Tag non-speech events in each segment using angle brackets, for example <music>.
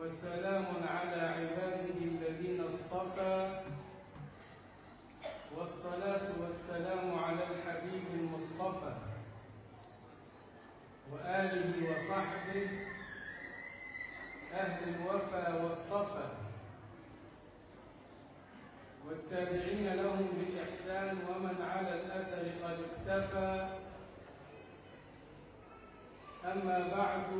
وسلام على عباده الذين اصطفى. والصلاة والسلام على الحبيب المصطفى. وآله وصحبه أهل الوفا والصفا. والتابعين لهم بإحسان ومن على الأثر قد اكتفى. أما بعد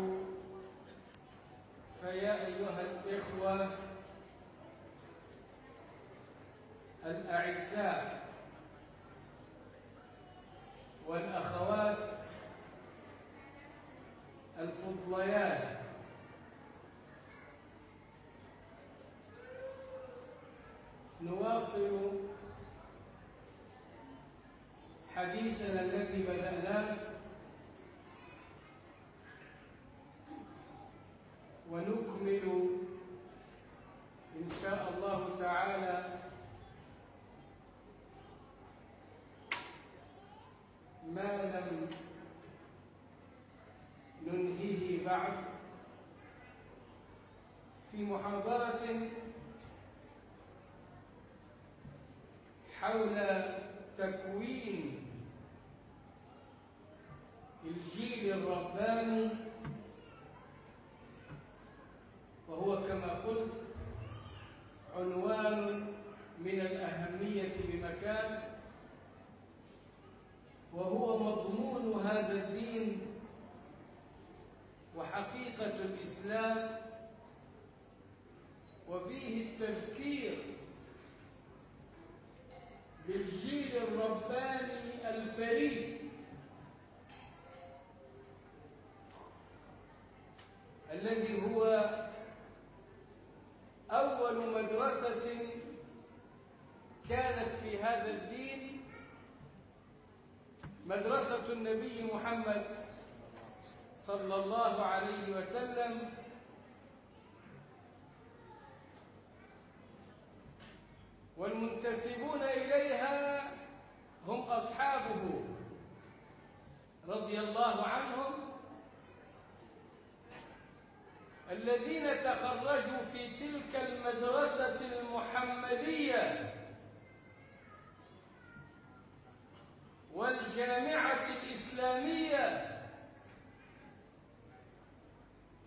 فيا أيها الإخوة الأعزاء والأخوات الفضليات نواصل حديثنا الذي بدأناه ونكمل إن شاء الله تعالى ما لم ننهيه بعد في محاضرة حول تكوين الجيل الرباني وهو كما قلت عنوان من الأهمية بمكان وهو مضمون هذا الدين وحقيقة الإسلام وفيه التذكير بالجيل الرباني الفريد. الذي هو أول مدرسة كانت في هذا الدين مدرسة النبي محمد صلى الله عليه وسلم. والمنتسبون إليها هم أصحابه رضي الله عنهم. الذين تخرجوا في تلك المدرسة المحمدية والجامعة الإسلامية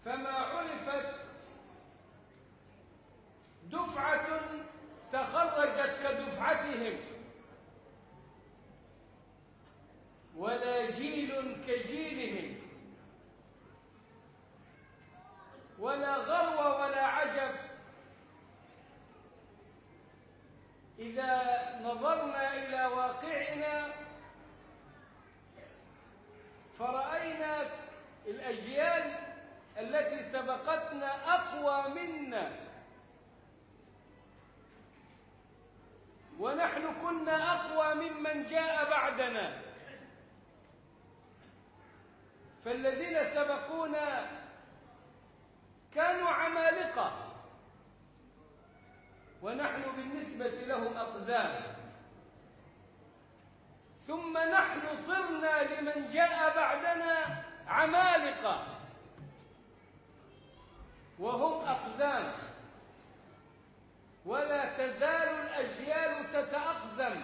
فما عرفت دفعة تخرجت كدفعتهم. ولا جيل كجيلهم. ولا غرو ولا عجب. إذا نظرنا إلى واقعنا فرأينا الأجيال التي سبقتنا أقوى منا. ونحن كنا أقوى ممن جاء بعدنا. فالذين سبقونا كانوا عمالقة. ونحن بالنسبة لهم أقزام. ثم نحن صرنا لمن جاء بعدنا عمالقة. وهم أقزام. ولا تزال الأجيال تتأقزم.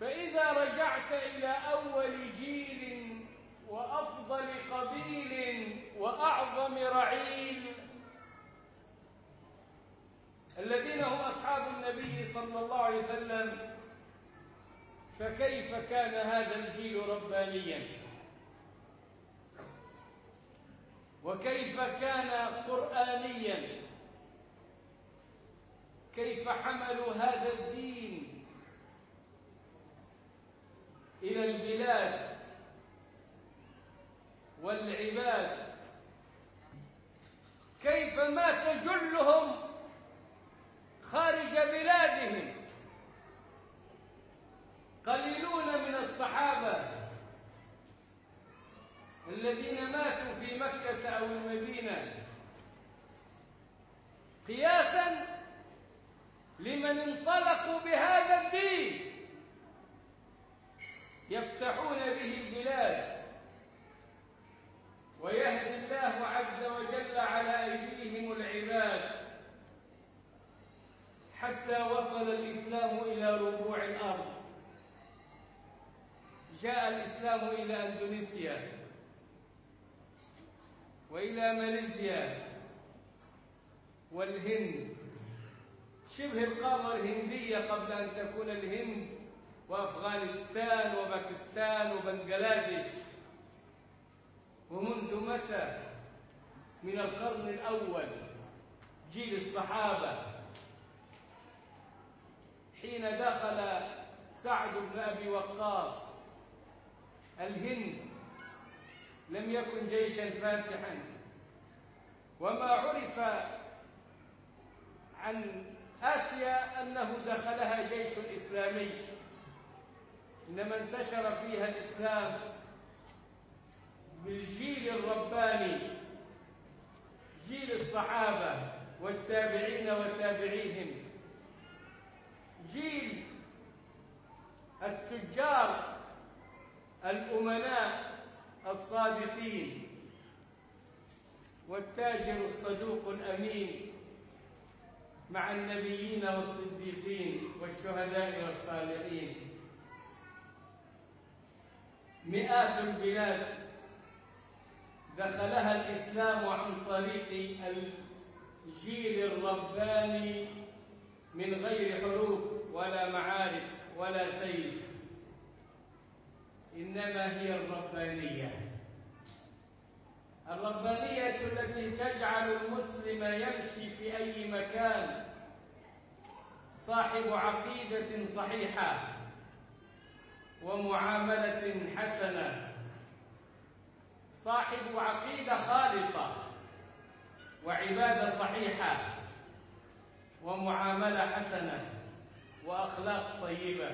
فإذا رجعت إلى أول جيل وأفضل قبيل وأعظم رعيل. الذين هم أصحاب النبي صلى الله عليه وسلم. فكيف كان هذا الجيل ربانيا؟ وكيف كان قرآنيا؟ كيف حملوا هذا الدين إلى البلاد؟ والعباد. كيف مات جلهم خارج بلادهم. قليلون من الصحابة الذين ماتوا في مكة أو المدينة. قياسا لمن انطلقوا بهذا الدين. يفتحون به البلاد. ويهدي الله عز وجل على أيديهم العباد حتى وصل الإسلام إلى ربوع الأرض. جاء الإسلام إلى أندونيسيا وإلى ماليزيا والهند. شبه القارة الهندية قبل أن تكون الهند وأفغانستان وباكستان وبنغلاديش. ومنذ متى من القرن الأول جيل الصحابة حين دخل سعد بن أبي وقاص الهند لم يكن جيشا فاتحا. وما عرف عن آسيا أنه دخلها جيش إسلامي. إنما انتشر فيها الإسلام بالجيل الرباني جيل الصحابة والتابعين وتابعيهم. جيل التجار الأمناء الصادقين والتاجر الصدوق الأمين مع النبيين والصديقين والشهداء والصالحين. مئات البلاد دخلها الإسلام عن طريق الجيل الرباني من غير حروب ولا معارك ولا سيف. إنما هي الربانية. الربانية التي تجعل المسلم يمشي في أي مكان صاحب عقيدة صحيحة ومعاملة حسنة. صاحب عقيدة خالصة وعبادة صحيحة ومعاملة حسنة وأخلاق طيبة.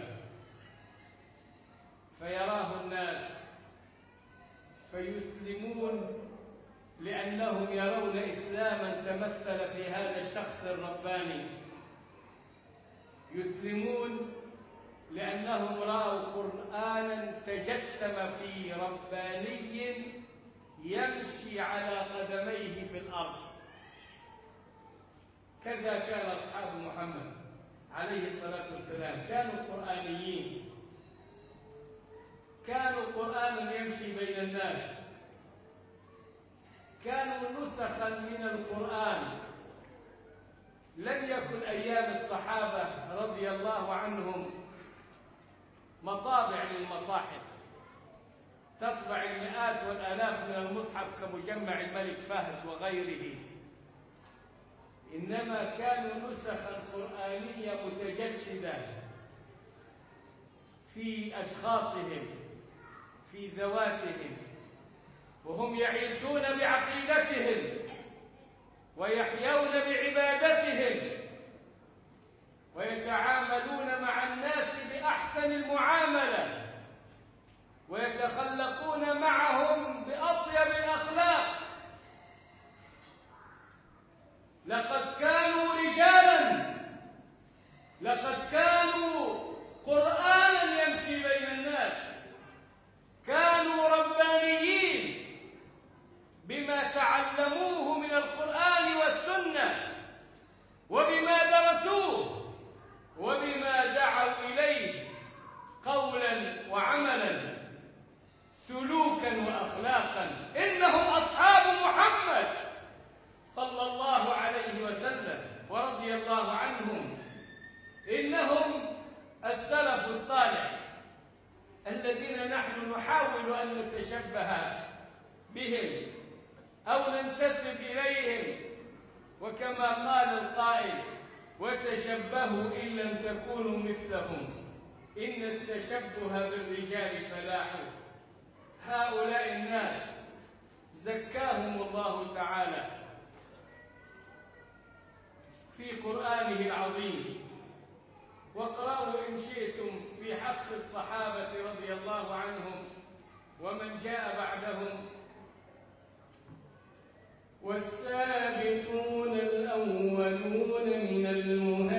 فيراه الناس فيسلمون لأنهم يرون إسلاما تمثل في هذا الشخص الرباني. يسلمون لأنهم رأوا قرآنا تجسم في رباني يمشي على قدميه في الأرض. كذا كان أصحاب محمد عليه الصلاة والسلام. كانوا قرآنيين. كانوا قرآنا يمشي بين الناس. كانوا نسخا من القرآن. لم يكن أيام الصحابة رضي الله عنهم مطابع للمصاحف. تطبع المئات والآلاف من المصحف كمجمع الملك فهد وغيره. إنما كانوا نسخا قرآنية متجسدة في أشخاصهم في ذواتهم وهم يعيشون بعقيدتهم ويحيون بعبادتهم ويتعاملون مع الناس بأحسن المعاملة. ويتخلقون معهم بأطيب الأخلاق. لقد كانوا رجالا. لقد كانوا قرآنا يمشي بين الناس. كانوا ربانيين بما تعلموه من القرآن والسنة وبما درسوه وبما دعوا إليه قولا وعملا. سلوكا وأخلاقا. إنهم أصحاب محمد صلى الله عليه وسلم ورضي الله عنهم. إنهم السلف الصالح الذين نحن نحاول أن نتشبه بهم أو ننتسب إليهم. وكما قال القائل وتشبهوا إن لم تكونوا مثلهم. إن التشبه بالرجال فلاح هؤلاء الناس زكاهم الله تعالى في قرآنه العظيم. واقرأوا إن شئتم في حق الصحابة رضي الله عنهم ومن جاء بعدهم. والسابقون الأولون من المهاجرين.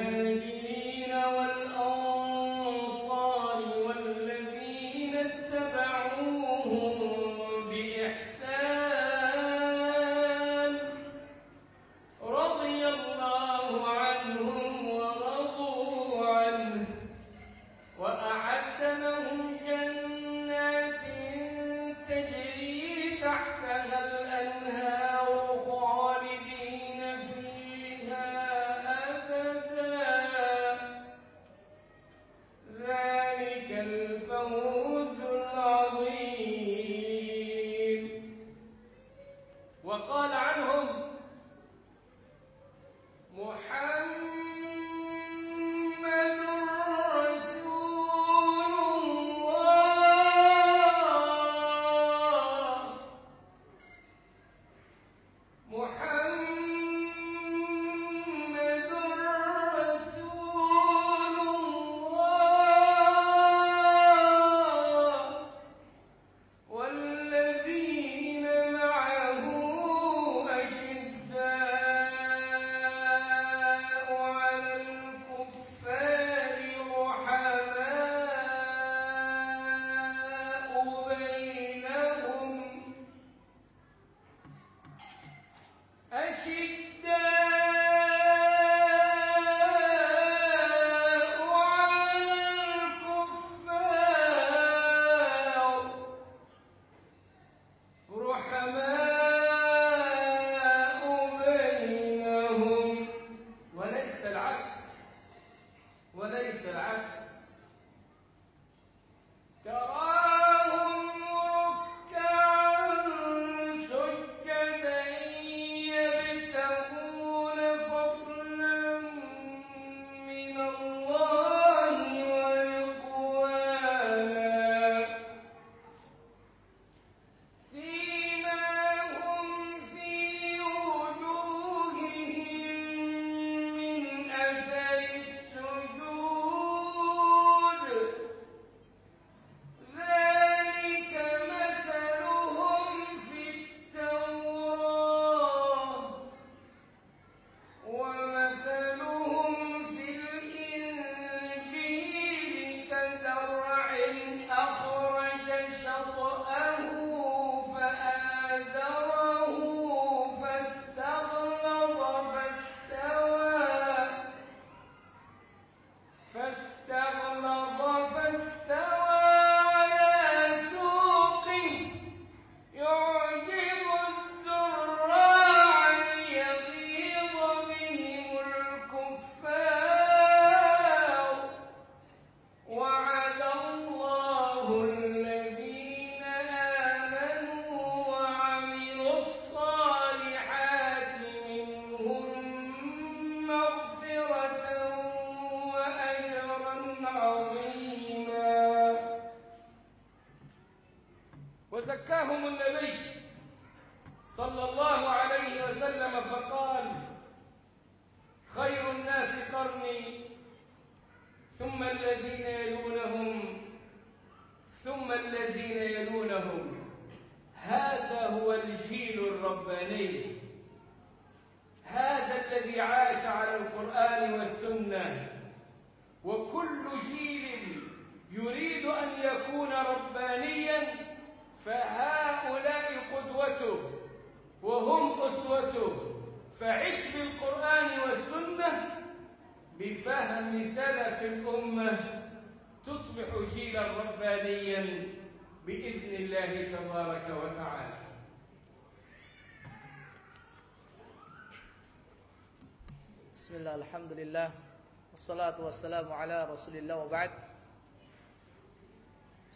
Wassalatu wassalamu ala rasulillah wa ba'd.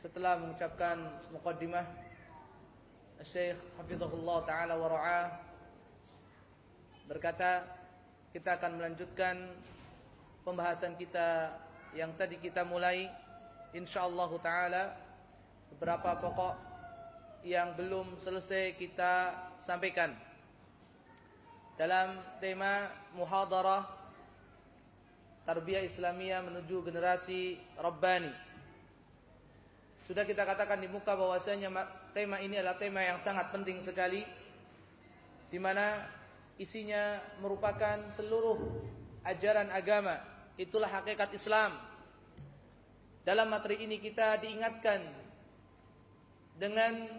Setelah mengucapkan muqaddimah Syekh Hafizahullah Ta'ala wa ra'ah Berkata Kita akan melanjutkan Pembahasan kita Yang tadi kita mulai InsyaAllah Ta'ala Beberapa pokok Yang belum selesai kita sampaikan. Dalam tema muhadarah tarbiyah Islamiyah menuju generasi Rabbani. Sudah kita katakan di muka bahwasanya tema ini adalah tema yang sangat penting sekali di mana isinya merupakan seluruh ajaran agama. Itulah hakikat Islam. Dalam materi ini kita diingatkan dengan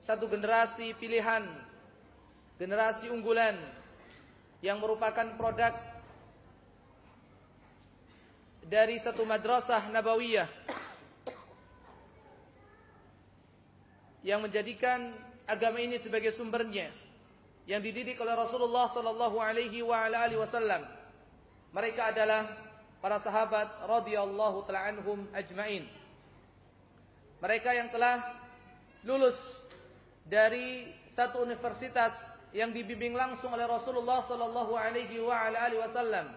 satu generasi pilihan, generasi unggulan yang merupakan produk dari satu madrasah nabawiyah yang menjadikan agama ini sebagai sumbernya yang dididik oleh Rasulullah sallallahu alaihi wa alihi wasallam. Mereka adalah para sahabat radhiyallahu taala anhum ajmain. Mereka yang telah lulus dari satu universitas yang dibimbing langsung oleh Rasulullah sallallahu alaihi wasallam.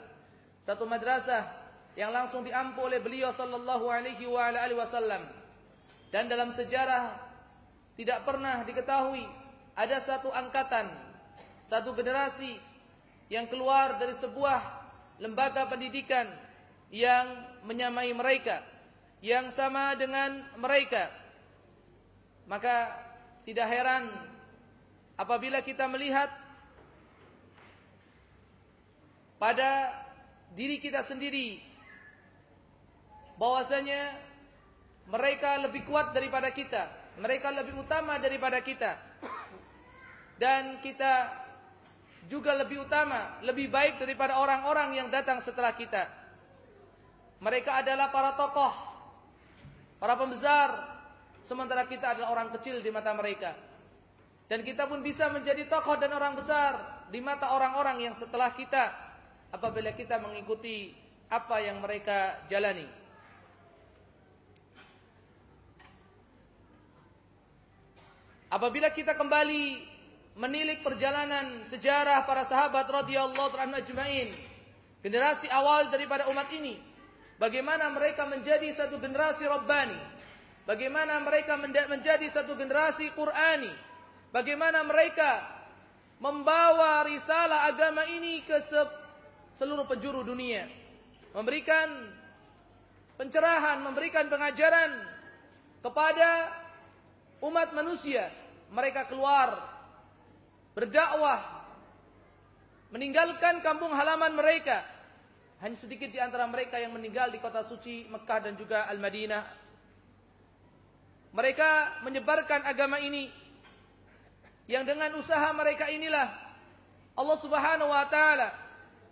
Satu madrasah yang langsung diampu oleh beliau sallallahu alaihi wasallam. Dan dalam sejarah tidak pernah diketahui ada satu angkatan satu generasi yang keluar dari sebuah lembaga pendidikan yang menyamai mereka, yang sama dengan mereka. Maka tidak heran apabila kita melihat pada diri kita sendiri bahwasanya mereka lebih kuat daripada kita, mereka lebih utama daripada kita. Dan kita juga lebih utama, lebih baik daripada orang-orang yang datang setelah kita. Mereka adalah para tokoh, para pembesar, sementara kita adalah orang kecil di mata mereka. Dan kita pun bisa menjadi tokoh dan orang besar di mata orang-orang yang setelah kita apabila kita mengikuti apa yang mereka jalani. Apabila kita kembali menilik perjalanan sejarah para sahabat radhiyallahu anhum ajmain, generasi awal daripada umat ini, bagaimana mereka menjadi satu generasi rabbani, bagaimana mereka menjadi satu generasi Qur'ani, bagaimana mereka membawa risalah agama ini ke seluruh penjuru dunia, memberikan pencerahan, memberikan pengajaran kepada umat manusia mereka keluar berdakwah meninggalkan kampung halaman mereka. Hanya sedikit di antara mereka yang meninggal di kota suci Mekah dan juga Al-Madinah. Mereka menyebarkan agama ini. Yang dengan usaha mereka inilah Allah Subhanahu wa taala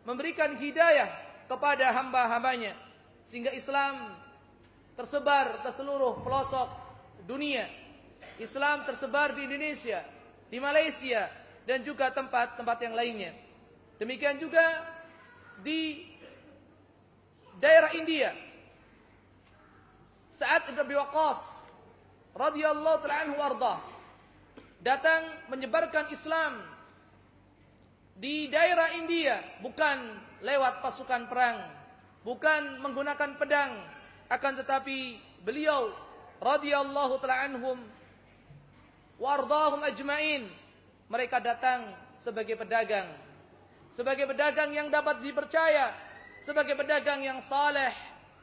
memberikan hidayah kepada hamba-hambanya sehingga Islam tersebar ke seluruh pelosok dunia Islam tersebar di Indonesia, di Malaysia, dan juga tempat-tempat yang lainnya. Demikian juga di daerah India. Saat Ibn Abi Waqqas radhiyallahu taala anhu datang menyebarkan Islam di daerah India bukan lewat pasukan perang, bukan menggunakan pedang, akan tetapi beliau radhiyallahu taala anhum wardahum ajmain. Mereka datang sebagai pedagang. Sebagai pedagang yang dapat dipercaya. Sebagai pedagang yang saleh,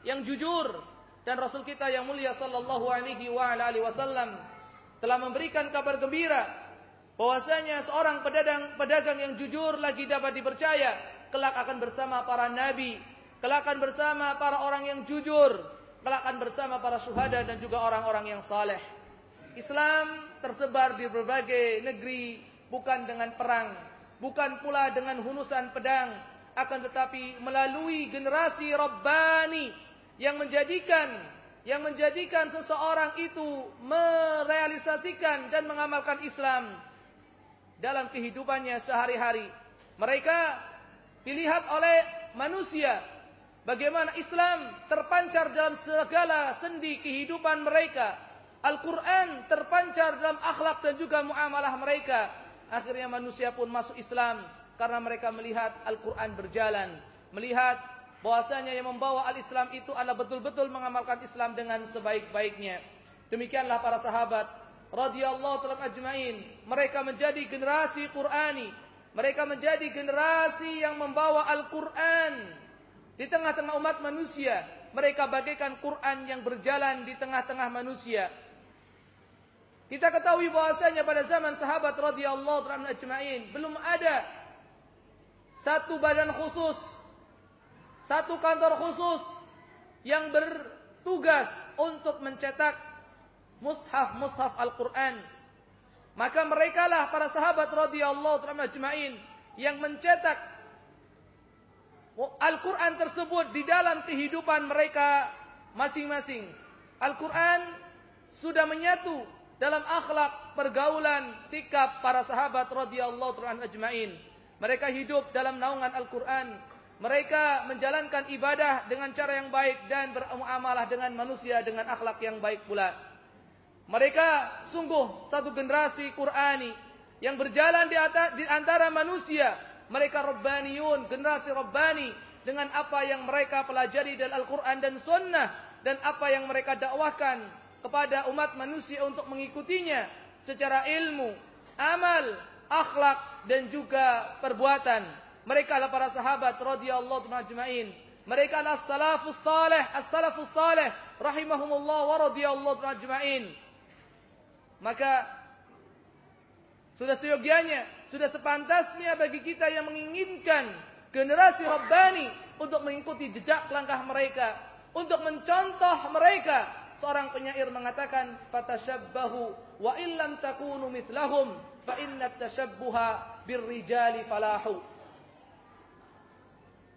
yang jujur. Dan Rasul kita yang mulia sallallahu alaihi wa alihi wasallam telah memberikan kabar gembira bahwasanya seorang pedagang pedagang yang jujur lagi dapat dipercaya kelak akan bersama para nabi, kelak akan bersama para orang yang jujur, kelak akan bersama para syuhada dan juga orang-orang yang saleh. Islam tersebar di berbagai negeri bukan dengan perang, bukan pula dengan hunusan pedang, akan tetapi melalui generasi Rabbani yang menjadikan yang menjadikan seseorang itu merealisasikan dan mengamalkan Islam dalam kehidupannya sehari-hari. Mereka dilihat oleh manusia bagaimana Islam terpancar dalam segala sendi kehidupan mereka Al-Quran terpancar dalam akhlak dan juga muamalah mereka. Akhirnya manusia pun masuk Islam karena mereka melihat Al-Quran berjalan. Melihat bahwasanya yang membawa al-Islam itu adalah betul-betul mengamalkan Islam dengan sebaik-baiknya. Demikianlah para sahabat radhiyallahu taala ajmain. Mereka menjadi generasi Qurani. Mereka menjadi generasi yang membawa Al-Quran di tengah-tengah umat manusia. Mereka bagaikan Quran yang berjalan di tengah-tengah manusia. Kita ketahui bahwasanya pada zaman sahabat radhiyallahu anhum ajma'in belum ada satu badan khusus, satu kantor khusus yang bertugas untuk mencetak mushaf-mushaf Al-Qur'an. Maka merekalah para sahabat radhiyallahu anhum ajma'in yang mencetak Al-Quran tersebut di dalam kehidupan mereka masing-masing. Al-Quran sudah menyatu dalam akhlak, pergaulan, sikap para sahabat radhiyallahu anhum ajmain. Mereka hidup dalam naungan Al-Qur'an. Mereka menjalankan ibadah dengan cara yang baik dan bermuamalah dengan manusia dengan akhlak yang baik pula. Mereka sungguh satu generasi Qur'ani yang berjalan di, atas, di antara manusia. Mereka Rabbaniyun, generasi Rabbani dengan apa yang mereka pelajari dari Al-Quran dan Sunnah dan apa yang mereka dakwahkan kepada umat manusia untuk mengikutinya secara ilmu, amal, akhlak dan juga perbuatan. Mereka adalah para sahabat radhiyallahu ajmain. Mereka adalah salafus salih, as-salafus salih rahimahumullah wa radhiyallahu ajmain. Maka sudah seyogianya, sudah sepantasnya bagi kita yang menginginkan generasi Rabbani untuk mengikuti jejak langkah mereka, untuk mencontoh mereka. Seorang penyair mengatakan, "Fatashabbahu wa illam takunu mithlahum, fa inna tashabbuha birrijali falahu."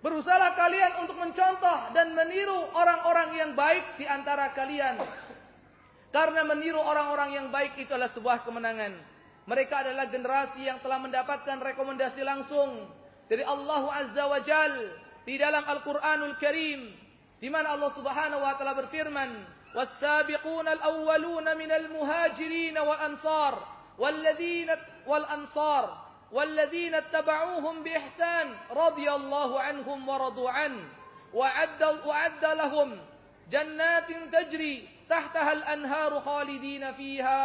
Berusahalah kalian untuk mencontoh dan meniru orang-orang yang baik di antara kalian. Karena meniru orang-orang yang baik itu adalah sebuah kemenangan. Mereka adalah generasi yang telah mendapatkan rekomendasi langsung dari Allah Azza wa Jal di dalam Al-Qur'anul Karim di mana Allah Subhanahu wa taala berfirman والسابقون الأولون من المهاجرين والأنصار والذين والأنصار والذين اتبعوهم بإحسان رضي الله عنهم ورضوا عنه وعد, وعد لهم جنات تجري تحتها الأنهار خالدين فيها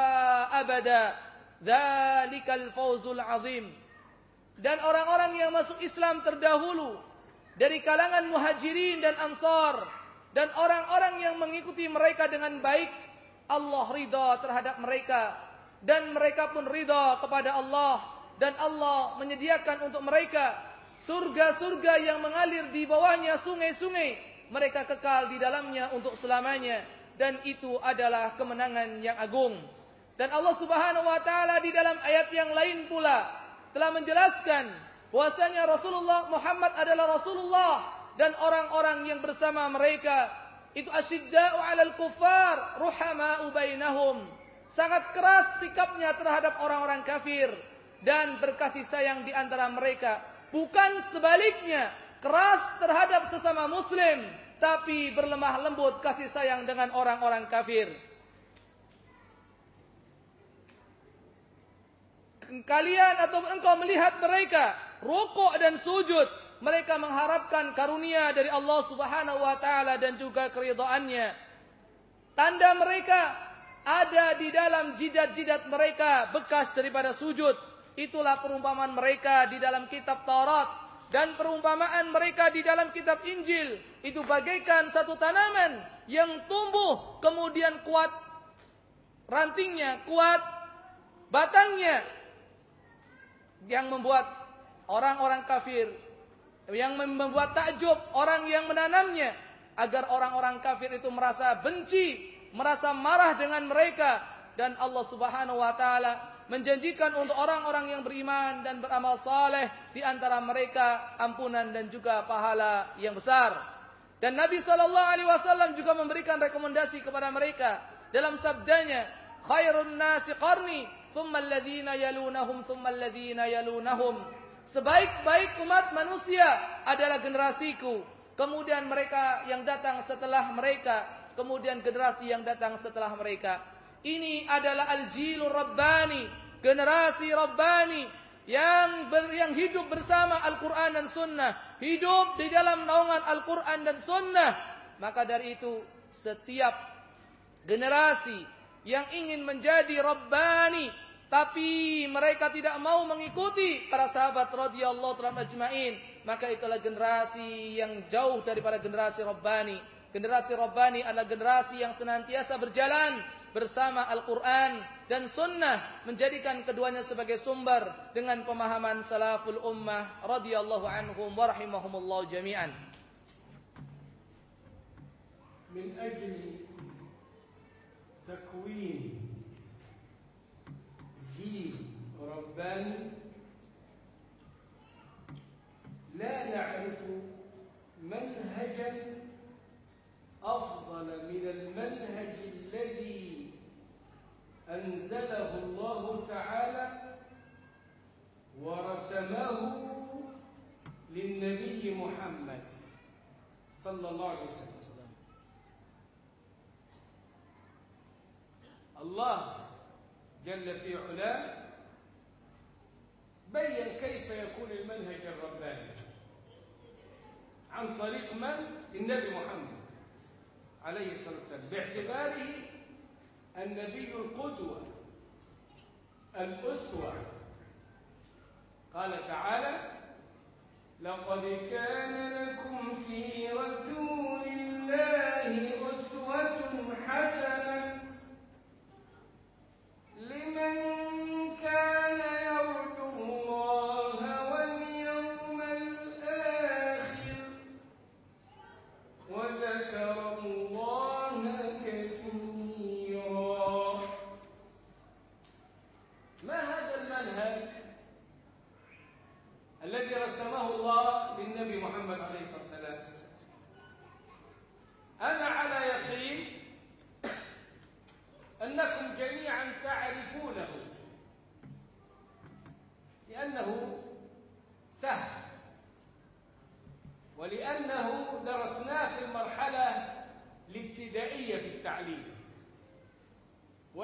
أبدا. ذلك الفوز العظيم. Dan orang-orang yang masuk Islam terdahulu dari kalangan muhajirin dan ansar dan orang-orang yang mengikuti mereka dengan baik Allah ridha terhadap mereka. Dan mereka pun ridha kepada Allah. Dan Allah menyediakan untuk mereka surga-surga yang mengalir di bawahnya sungai-sungai. Mereka kekal di dalamnya untuk selamanya. Dan itu adalah kemenangan yang agung. Dan Allah Subhanahu wa taala di dalam ayat yang lain pula telah menjelaskan bahwasanya Rasulullah Muhammad adalah Rasulullah dan orang-orang yang bersama mereka itu asyidda'u 'alal kuffar ruhama'u bainahum. Sangat keras sikapnya terhadap orang-orang kafir dan berkasih sayang di antara mereka. Bukan sebaliknya keras terhadap sesama muslim tapi berlemah lembut kasih sayang dengan orang-orang kafir. Kalian atau engkau melihat mereka rukuk dan sujud, mereka mengharapkan karunia dari Allah Subhanahu wa taala dan juga keridhaannya. Tanda mereka ada di dalam jidat-jidat mereka bekas daripada sujud. Itulah perumpamaan mereka di dalam kitab Taurat dan perumpamaan mereka di dalam kitab Injil. Itu bagaikan satu tanaman yang tumbuh kemudian kuat rantingnya, kuat batangnya yang membuat orang-orang kafir yang membuat takjub orang yang menanamnya agar orang-orang kafir itu merasa benci, merasa marah dengan mereka dan Allah Subhanahu wa taala menjanjikan untuk orang-orang yang beriman dan beramal saleh di antara mereka ampunan dan juga pahala yang besar. Dan Nabi sallallahu alaihi wasallam juga memberikan rekomendasi kepada mereka dalam sabdanya, "Khairun nasi qarni thumma alladhina yalunahum thumma alladhina yalunahum. Sebaik-baik umat manusia adalah generasiku. Kemudian mereka yang datang setelah mereka, kemudian generasi yang datang setelah mereka. Ini adalah al-jilur rabbani, generasi rabbani yang ber, yang hidup bersama Al-Qur'an dan Sunnah, hidup di dalam naungan Al-Qur'an dan Sunnah. Maka dari itu setiap generasi yang ingin menjadi rabbani tapi mereka tidak mau mengikuti para sahabat radhiyallahu taala ajmain. Maka itulah generasi yang jauh daripada generasi Rabbani. Generasi Rabbani adalah generasi yang senantiasa berjalan bersama Al-Quran dan Sunnah menjadikan keduanya sebagai sumber dengan pemahaman salaful ummah radhiyallahu anhum wa rahimahumullah jami'an. Min ajli takwin رباني لا نعرف منهجا أفضل من المنهج الذي أنزله الله تعالى ورسمه للنبي محمد صلى الله عليه وسلم. الله جل في علاه بين كيف يكون المنهج الرباني. عن طريق من؟ النبي محمد عليه الصلاة والسلام. باعتباره النبي القدوة الأسوة. قال تعالى لقد كان لكم في رسول الله أسوة حسنة 分。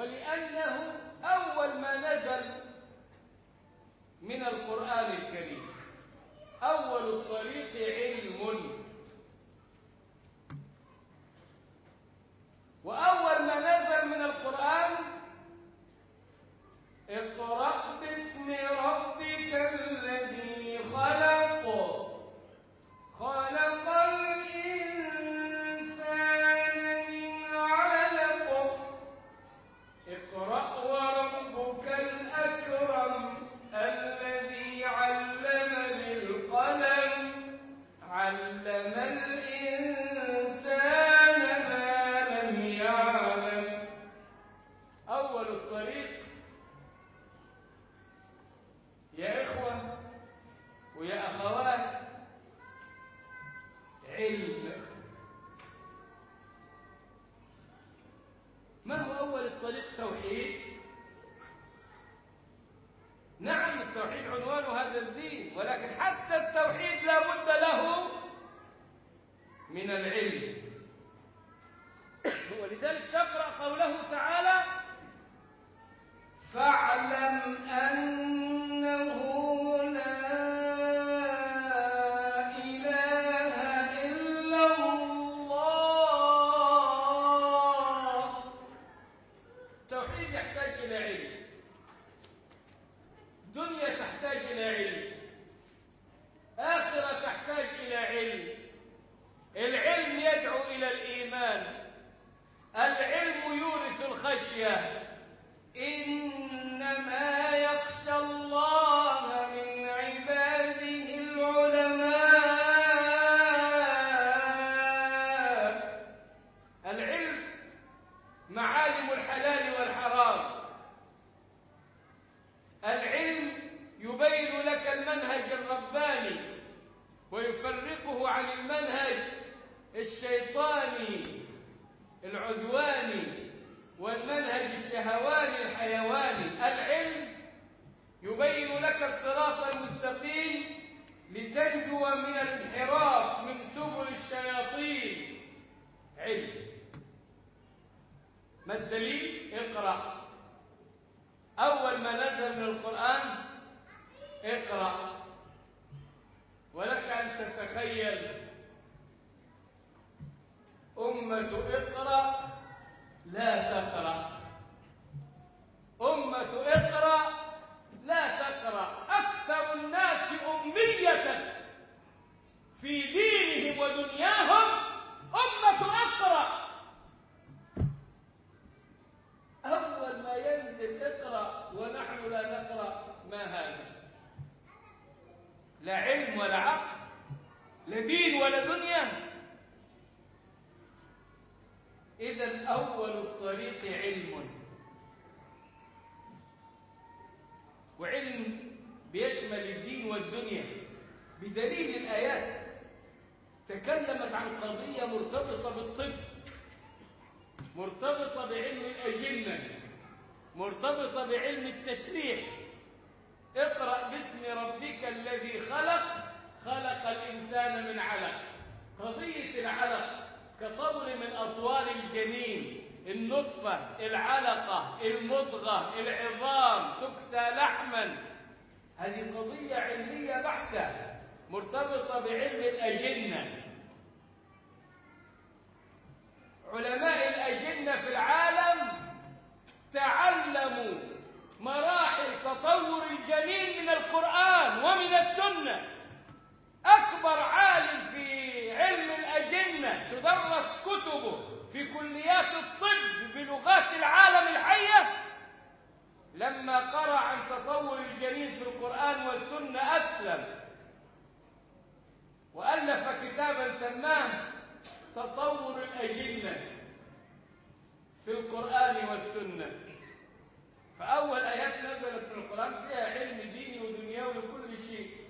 ولأنه أول ما نزل من القرآن الكريم. أول الطريق علم. وأول ما نزل من القرآن اقرأ باسم ربك الذي خلق. خلق من العلم. <coughs> ولذلك تقرأ قوله تعالى فاعلم أنه لا إله إلا الله التوحيد يحتاج إلى علم دنيا تحتاج إلى علم آخرة تحتاج إلى علم العلم يدعو إلى الإيمان العلم يورث الخشية. إنما يخشى الله من عباده العلماء. العلم معالم الحلال والحرام. العلم يبين لك المنهج الرباني ويفرقه عن المنهج الشيطاني العدواني والمنهج الشهواني الحيواني العلم يبين لك الصراط المستقيم لتنجو من الانحراف من سبل الشياطين. علم. ما الدليل؟ اقرأ. أول ما نزل من القرآن اقرأ. ولك أن تتخيل. أمة اقرأ لا تقرأ. أمة اقرأ لا تقرأ. أكثر الناس أمية. في دينهم ودنياهم أمة اقرأ. أول ما ينزل اقرأ ونحن لا نقرأ ما هذا؟ لا علم ولا عقل لا دين ولا دنيا. إذا أول الطريق علم. وعلم بيشمل الدين والدنيا. بدليل الآيات تكلمت عن قضية مرتبطة بالطب مرتبطة بعلم الأجنة مرتبطة بعلم التشريح. اقرأ باسم ربك الذي خلق خلق الإنسان من علق. قضية العلق. كطول من أطوال الجنين النطفة العلقة المضغة العظام تكسى لحما. هذه قضية علمية بحتة مرتبطة بعلم الأجنة. علماء الأجنة في العالم تعلموا مراحل تطور الجنين من القرآن أكبر عالم في علم الأجنة تدرس كتبه في كليات الطب بلغات العالم الحية. لما قرأ عن تطور الجنين في القرآن والسنة أسلم. وألف كتابا سماه تطور الأجنة في القرآن والسنة. فأول آيات نزلت في القرآن فيها علم ديني ودنيوي وكل شيء.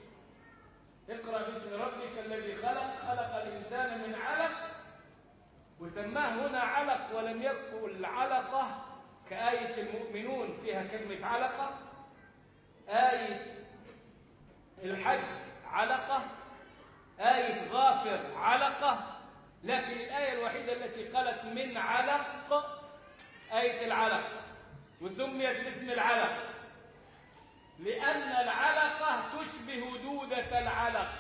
اقرأ باسم ربك الذي خلق. خلق الإنسان من علق وسماه هنا علق ولم يقل علقة كآية المؤمنون فيها كلمة علقة. آية الحج علقة. آية غافر علقة. لكن الآية الوحيدة التي قالت من علق آية العلق وسميت باسم العلق. لأن العلقة تشبه دودة العلق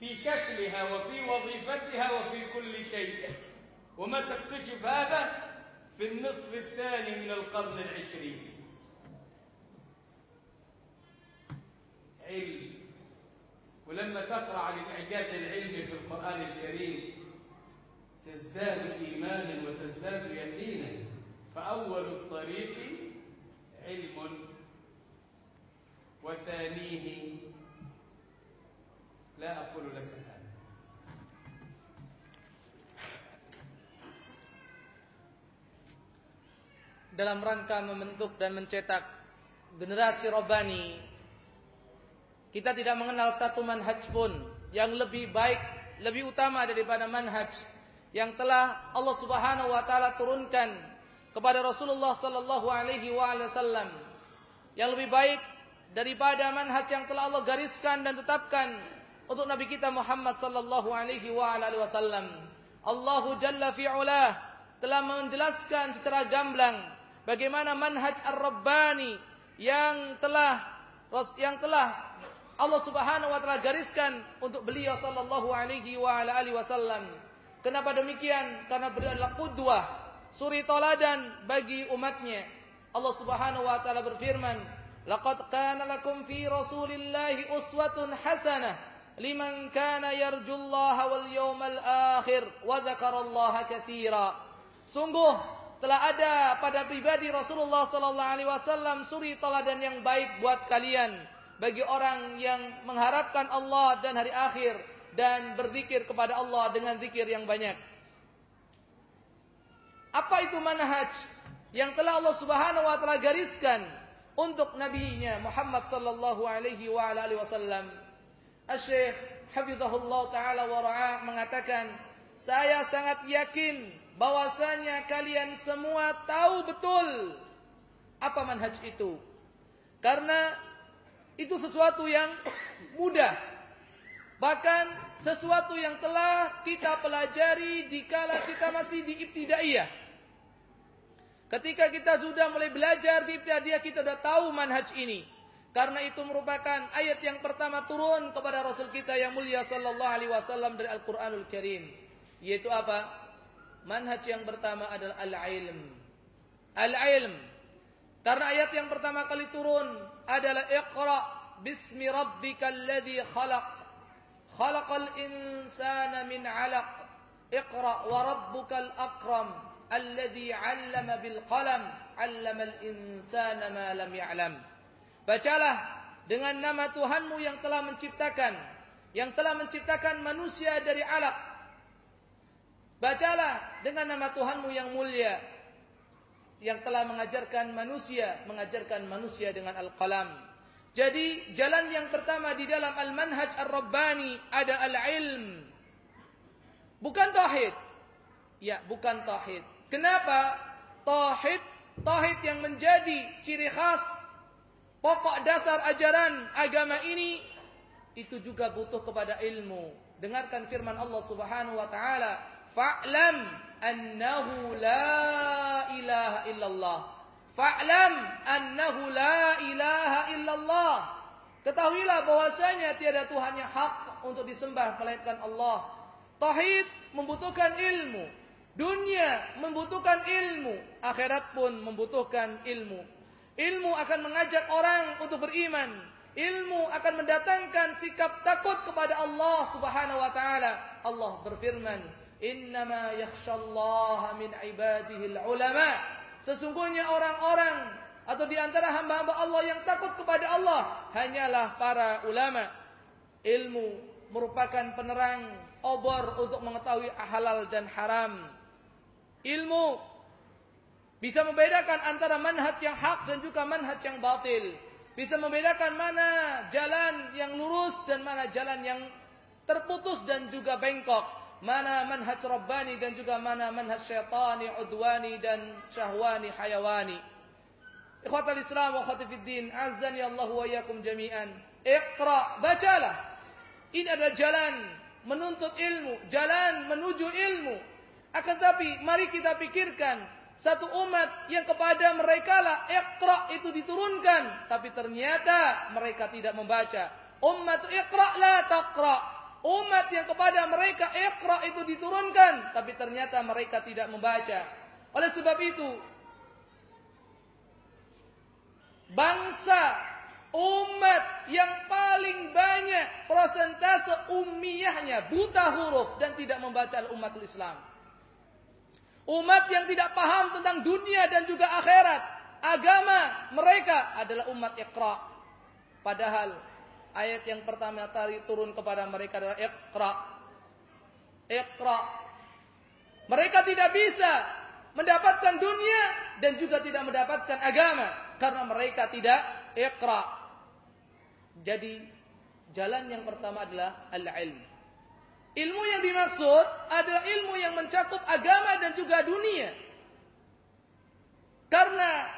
في شكلها وفي وظيفتها وفي كل شيء. وما تكتشف هذا في النصف الثاني من القرن العشرين. علم. ولما تقرأ عن الإعجاز العلمي في القرآن الكريم تزداد إيمانا وتزداد يقينا. فأول الطريق علم. وثانيه لا أقول لك هذا dalam rangka membentuk dan mencetak generasi robani kita tidak mengenal satu manhaj pun yang lebih baik, lebih utama daripada manhaj yang telah Allah Subhanahu wa taala turunkan kepada Rasulullah sallallahu alaihi wasallam. Yang lebih baik daripada manhaj yang telah Allah gariskan dan tetapkan untuk Nabi kita Muhammad sallallahu alaihi wasallam. Allahu jalla fi telah menjelaskan secara gamblang bagaimana manhaj ar-rabbani yang telah yang telah Allah Subhanahu wa taala gariskan untuk beliau sallallahu alaihi wa alihi wasallam. Kenapa demikian? Karena beliau adalah qudwah, suri toladan bagi umatnya. Allah Subhanahu wa taala berfirman, "Laqad kana lakum fi Rasulillahi uswatun hasanah liman kana yarjullaha wal yawmal akhir wa dzakarallaha katsira." Sungguh telah ada pada pribadi Rasulullah sallallahu alaihi wasallam suri teladan yang baik buat kalian bagi orang yang mengharapkan Allah dan hari akhir dan berzikir kepada Allah dengan zikir yang banyak. Apa itu manhaj yang telah Allah Subhanahu wa taala gariskan untuk nabinya Muhammad sallallahu alaihi wa alihi wasallam? Asy-Syaikh hafizahullah taala wa ra'ah mengatakan, saya sangat yakin bahwasanya kalian semua tahu betul apa manhaj itu. Karena itu sesuatu yang mudah. Bahkan sesuatu yang telah kita pelajari dikala kita masih di ibtidaiyah. Ketika kita sudah mulai belajar di ibtidaiyah kita sudah tahu manhaj ini. Karena itu merupakan ayat yang pertama turun kepada Rasul kita yang mulia sallallahu alaihi wasallam dari Al-Qur'anul Karim. Yaitu apa? Manhaj yang pertama adalah al-ilm. Al-ilm. Karena ayat yang pertama kali turun adalah Iqra bismi rabbikal ladzi khalaq. Khalaqal insana min 'alaq. Iqra wa rabbukal akram alladzi 'allama bil qalam 'allamal insana ma lam ya'lam. Bacalah dengan nama Tuhanmu yang telah menciptakan yang telah menciptakan manusia dari alaq Bacalah dengan nama Tuhanmu yang mulia yang telah mengajarkan manusia, mengajarkan manusia dengan al-qalam. Jadi jalan yang pertama di dalam al-manhaj ar-rabbani ada al-ilm. Bukan tauhid. Ya, bukan tauhid. Kenapa? Tauhid, tauhid yang menjadi ciri khas pokok dasar ajaran agama ini itu juga butuh kepada ilmu. Dengarkan firman Allah Subhanahu wa taala, fa'lam annahu la ilaha illallah. Fa'lam annahu la ilaha illallah. Ketahuilah bahwasanya tiada Tuhan yang hak untuk disembah melainkan Allah. Tauhid membutuhkan ilmu. Dunia membutuhkan ilmu. Akhirat pun membutuhkan ilmu. Ilmu akan mengajak orang untuk beriman. Ilmu akan mendatangkan sikap takut kepada Allah Subhanahu wa taala. Allah berfirman, Innama yakhshallaha min ibadihi ulama. Sesungguhnya orang-orang atau di antara hamba-hamba Allah yang takut kepada Allah hanyalah para ulama. Ilmu merupakan penerang obor untuk mengetahui halal dan haram. Ilmu bisa membedakan antara manhaj yang hak dan juga manhaj yang batil. Bisa membedakan mana jalan yang lurus dan mana jalan yang terputus dan juga bengkok. Mana manhaj rabbani dan juga mana manhaj syaitani, udwani dan syahwani, hayawani. Ikhwatal Islam wa khatifid din, azani Allah wa yakum jami'an. Iqra, bacalah. Ini adalah jalan menuntut ilmu, jalan menuju ilmu. Akan tapi mari kita pikirkan satu umat yang kepada mereka lah Iqra itu diturunkan. Tapi ternyata mereka tidak membaca. Umat Iqra la taqra. Umat yang kepada mereka Iqra itu diturunkan. Tapi ternyata mereka tidak membaca. Oleh sebab itu bangsa umat yang paling banyak persentase ummiyahnya buta huruf dan tidak membaca umatul Islam Umat yang tidak paham tentang dunia dan juga akhirat. Agama mereka adalah umat Iqra. Padahal ayat yang pertama tadi turun kepada mereka adalah Iqra. Iqra. Mereka tidak bisa mendapatkan dunia dan juga tidak mendapatkan agama karena mereka tidak Iqra. Jadi jalan yang pertama adalah al-ilm. Ilmu yang dimaksud adalah ilmu yang mencakup agama dan juga dunia. Karena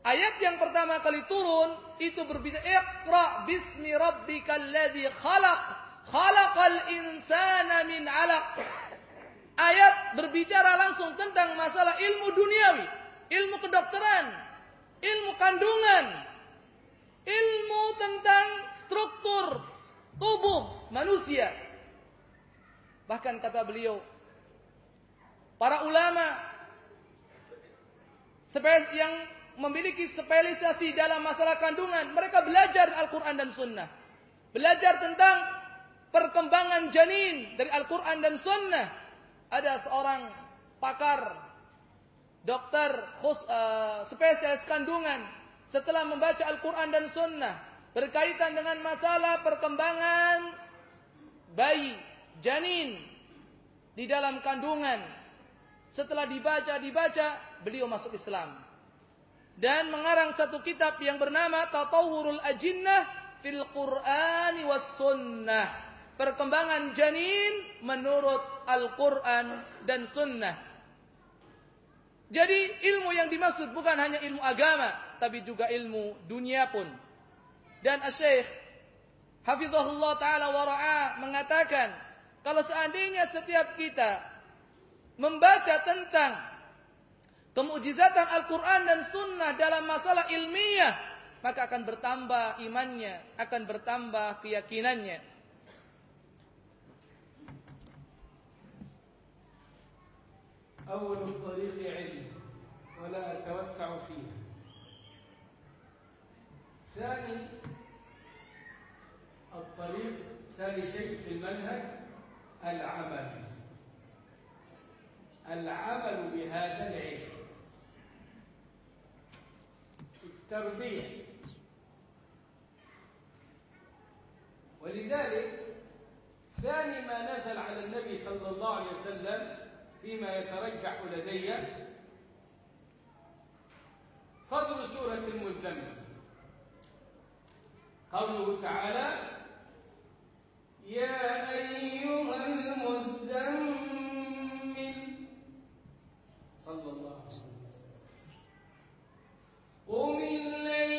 ayat yang pertama kali turun itu berbicara Iqra bismi rabbikal ladzi khalaq khalaqal insana min 'alaq. Ayat berbicara langsung tentang masalah ilmu duniawi, ilmu kedokteran, ilmu kandungan, ilmu tentang struktur tubuh manusia Bahkan kata beliau, para ulama yang memiliki spesialisasi dalam masalah kandungan, mereka belajar Al-Quran dan Sunnah. Belajar tentang perkembangan janin dari Al-Quran dan Sunnah. Ada seorang pakar, dokter, khus, uh, spesialis kandungan, setelah membaca Al-Quran dan Sunnah, berkaitan dengan masalah perkembangan bayi, janin di dalam kandungan. Setelah dibaca-dibaca, beliau masuk Islam. Dan mengarang satu kitab yang bernama Tatawurul Ajinnah fil Qur'ani was Sunnah. Perkembangan janin menurut Al-Quran dan Sunnah. Jadi ilmu yang dimaksud bukan hanya ilmu agama, tapi juga ilmu dunia pun. Dan Syekh Hafizahullah Ta'ala wara'a mengatakan, kalau seandainya setiap kita membaca tentang kemujizatan Al-Quran dan Sunnah dalam masalah ilmiah, maka akan bertambah imannya, akan bertambah keyakinannya. أول الطريق علم ولا أتوسع فيه ثاني الطريق ثاني شيء في المنهج العمل. العمل بهذا العلم. التربية. ولذلك ثاني ما نزل على النبي صلى الله عليه وسلم فيما يترجح لدي صدر سورة المزمل. قوله تعالى يا أيها المزمل. صلى الله عليه وسلم. قم الليل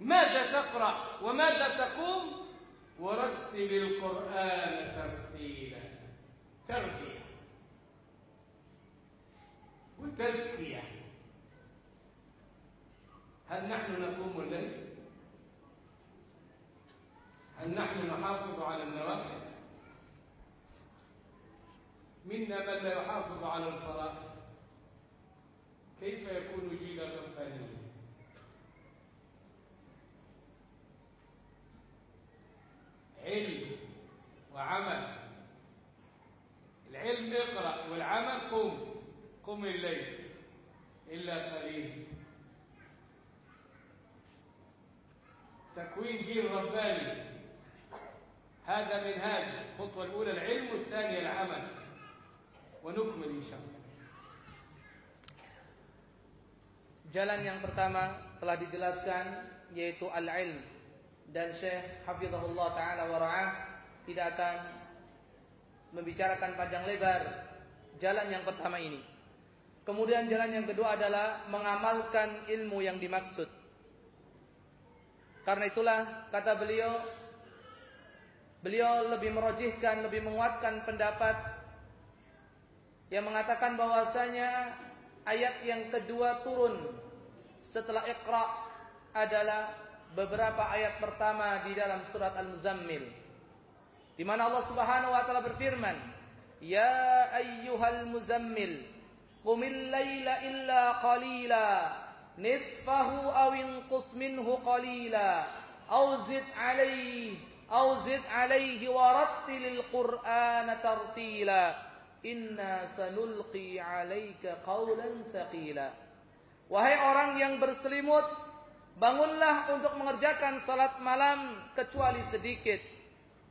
ماذا تقرأ وماذا تقوم؟ ورتل القرآن ترتيلا. تربية. وتزكية. هل نحن نقوم الليل هل نحن نحافظ على النوافل منا من لا يحافظ على الفرائض. كيف يكون جيلا ربانيا علم وعمل. العلم اقرأ والعمل قم. قم الليل إلا قليل. تكوين جيل رباني. هذا من هذا الخطوة الأولى العلم والثانية العمل. ونكمل إن شاء الله. Jalan yang pertama telah dijelaskan yaitu al-ilm. Dan Syekh Hafizahullah taala wa ra'ah tidak akan membicarakan panjang lebar jalan yang pertama ini. Kemudian jalan yang kedua adalah mengamalkan ilmu yang dimaksud. Karena itulah kata beliau beliau lebih merojihkan, lebih menguatkan pendapat yang mengatakan bahwasanya ayat yang kedua turun setelah Iqra adalah beberapa ayat pertama di dalam surat Al-Muzammil. Di mana Allah Subhanahu wa taala berfirman, "Ya ayyuhal muzammil, qumil laila illa qalila, nisfahu aw inqus minhu qalila, aw zid alayhi, aw zid alayhi wa rattilil qur'ana tartila." Inna sanulqi alaika qawlan thaqila. Wahai orang yang berselimut, bangunlah untuk mengerjakan salat malam kecuali sedikit.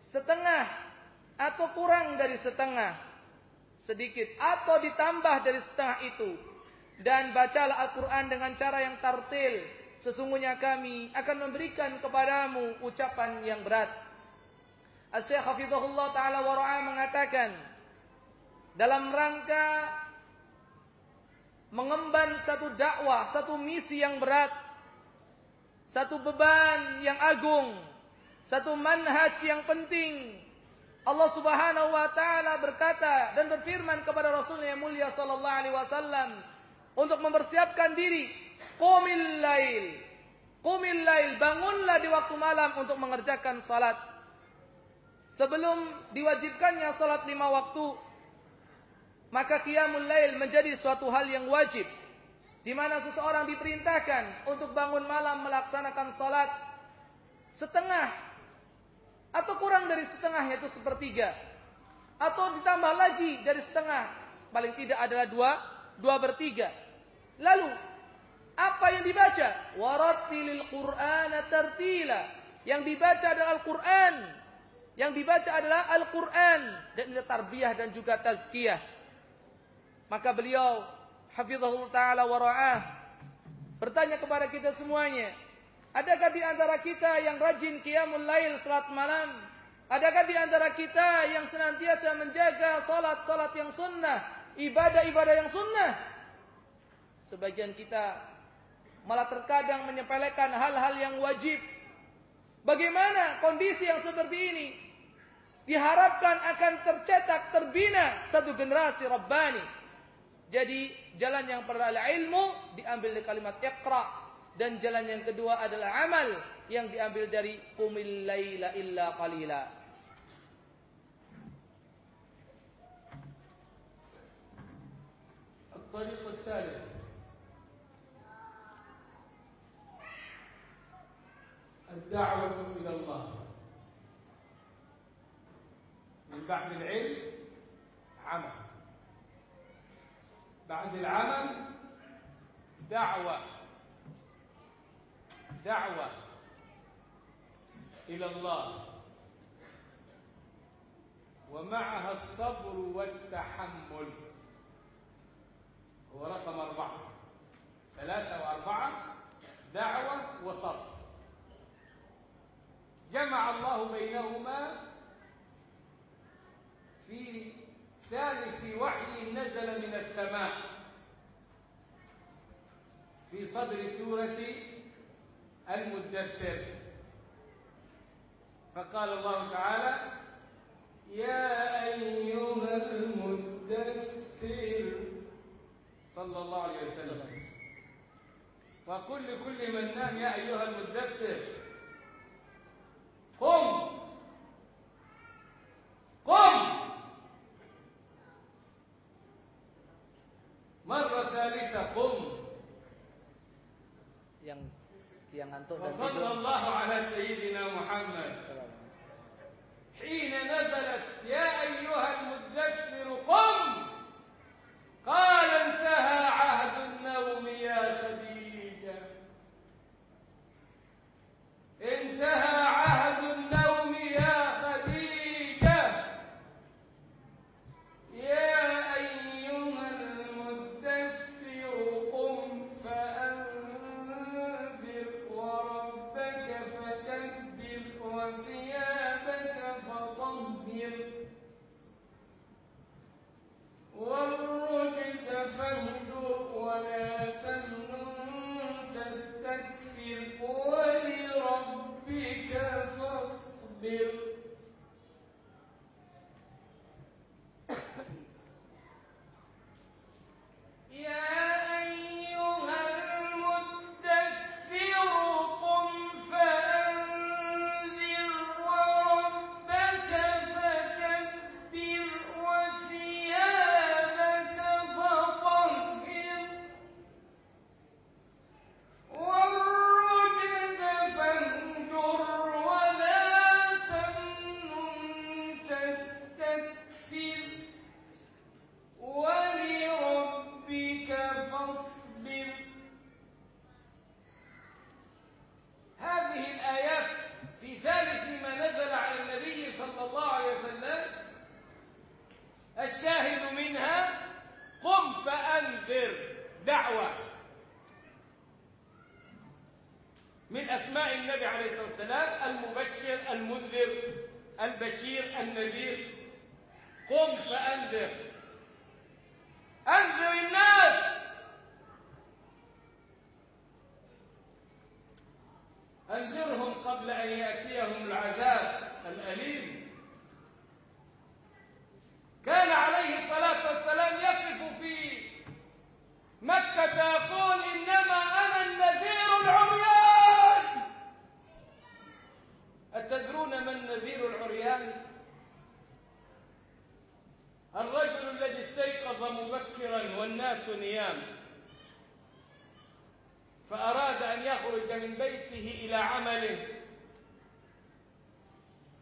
Setengah atau kurang dari setengah. Sedikit atau ditambah dari setengah itu. Dan bacalah Al-Quran dengan cara yang tartil. Sesungguhnya kami akan memberikan kepadamu ucapan yang berat. Asyik Hafizahullah Ta'ala Wara'a mengatakan, dalam rangka mengemban satu dakwah, satu misi yang berat, satu beban yang agung, satu manhaj yang penting. Allah Subhanahu wa taala berkata dan berfirman kepada Rasulnya yang mulia sallallahu alaihi wasallam untuk mempersiapkan diri, qumil lail. Qumil lail, bangunlah di waktu malam untuk mengerjakan salat. Sebelum diwajibkannya salat lima waktu, maka qiyamul lail menjadi suatu hal yang wajib di mana seseorang diperintahkan untuk bangun malam melaksanakan salat setengah atau kurang dari setengah yaitu sepertiga. Atau ditambah lagi dari setengah paling tidak adalah dua dua bertiga lalu apa yang dibaca? Warattilil qur'ana tartila. Yang dibaca adalah Al-Qur'an. Yang dibaca adalah Al-Qur'an. Dan ini tarbiyah dan juga tazkiyah. Maka beliau hafizahullah taala wa ra'ah bertanya kepada kita semuanya, adakah di antara kita yang rajin qiyamul lail salat malam? Adakah di antara kita yang senantiasa menjaga salat-salat yang sunnah, ibadah-ibadah yang sunnah? Sebagian kita malah terkadang menyepelekan hal-hal yang wajib. Bagaimana kondisi yang seperti ini? Diharapkan akan tercetak, terbina satu generasi Rabbani. Jadi jalan yang pertama ilmu diambil dari kalimat iqra dan jalan yang kedua adalah amal yang diambil dari qumil laila illa qalila. الطريق الثالث الدعوة إلى الله من بعد العلم عمل بعد العمل دعوة. دعوة إلى الله. ومعها الصبر والتحمل. هو رقم أربعة. ثلاثة وأربعة دعوة وصبر. جمع الله بينهما في ثالث وحي نزل من السماء. في صدر سورة المدثر. فقال الله تعالى يا أيها المدثر. صلى الله عليه وسلم. وقل لكل من نام يا أيها المدثر. قم. قم. مرة ثالثة قم. Yang yang ngantuk dan وصلى tidur. الله على سيدنا محمد. حين نزلت يا أيها المدثر قم. قال انتهى عهد النوم يا خديجة انتهى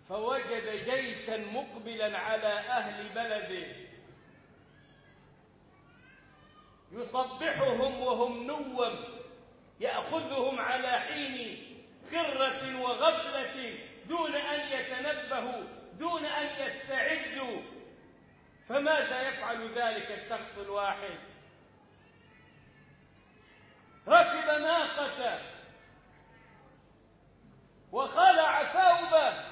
فوجد جيشا مقبلا على أهل بلده. يصبحهم وهم نوم يأخذهم على حين خرة وغفلة دون أن يتنبهوا دون أن يستعدوا. فماذا يفعل ذلك الشخص الواحد؟ ركب ناقته وخلع ثوبه.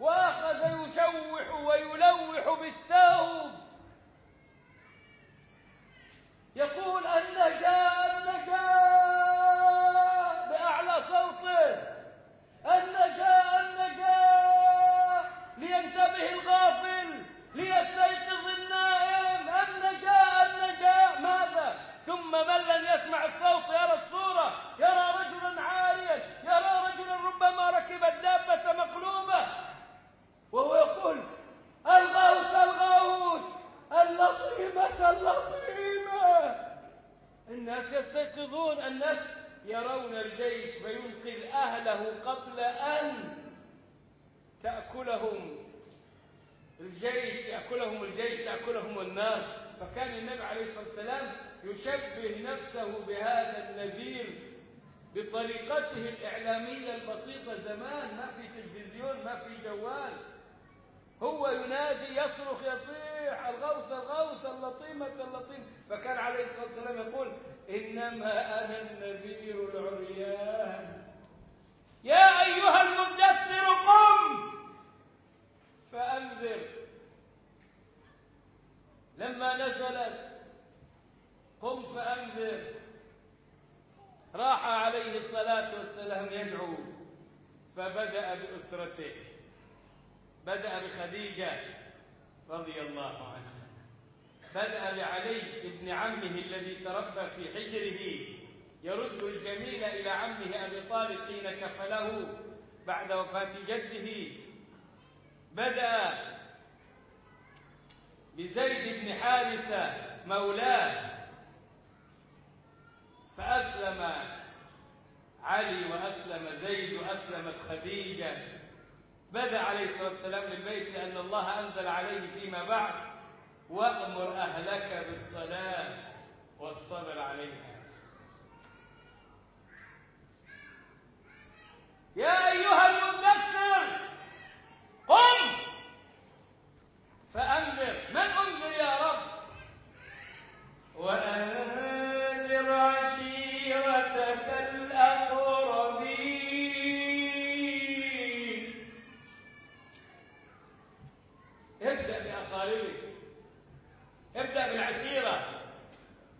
وأخذ يشوح ويلوح بالثوب. يقول النجاة النجاة بأعلى صوته. النجاة النجاة لينتبه الغافل ليستيقظ النائم. النجاة النجاة ماذا؟ ثم من لم يسمع الصوت يرى الصورة يرى رجلا عاريا يرى رجلا ربما ركب الدابة مقلوبة. وهو يقول الغوث الغوث اللطيمة اللطيمة الناس يستيقظون الناس يرون الجيش فينقذ أهله قبل أن تأكلهم الجيش يأكلهم الجيش تأكلهم النار. فكان النبي عليه الصلاة والسلام يشبه نفسه بهذا النذير بطريقته الإعلامية البسيطة. زمان ما في تلفزيون ما في جوال. هو ينادي يصرخ يصيح الغوث الغوث اللطيمة اللطيمة. فكان عليه الصلاة والسلام يقول إنما أنا النذير العريان. يا أيها المدثر قم! فأنذر. لما نزلت قم فأنذر. راح عليه الصلاة والسلام يدعو فبدأ بأسرته. بدأ بخديجة رضي الله عنها. بدأ بعلي ابن عمه الذي تربى في حجره. يرد الجميل إلى عمه أبي طالب حين كفله بعد وفاة جده. بدأ بزيد بن حارثة مولاه. فأسلم علي وأسلم زيد وأسلمت خديجة. بدا عليه الصلاة والسلام للبيت لأن الله أنزل عليه فيما بعد وأمر أهلك بالصلاة واصطبر عليها. يا أيها المدثر قم! فأنذر. من أنذر يا رب؟ وأنذر عشيرتك الأقوى. ابدأ بالعشيرة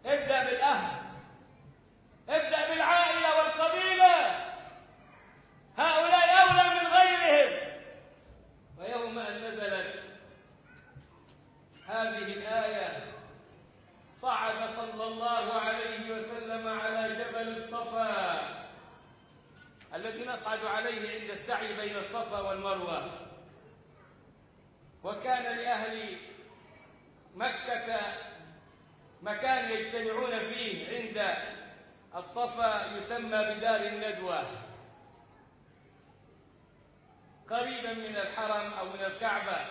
ابدأ بالأهل ابدأ بالعائلة والقبيلة. هؤلاء أولى من غيرهم. ويوم أن نزلت هذه الآية صعد صلى الله عليه وسلم على جبل الصفا الذي نصعد عليه عند السعي بين الصفا والمروة. وكان لأهل مكة مكان يجتمعون فيه عند الصفا يسمى بدار الندوة. قريبا من الحرم أو من الكعبة.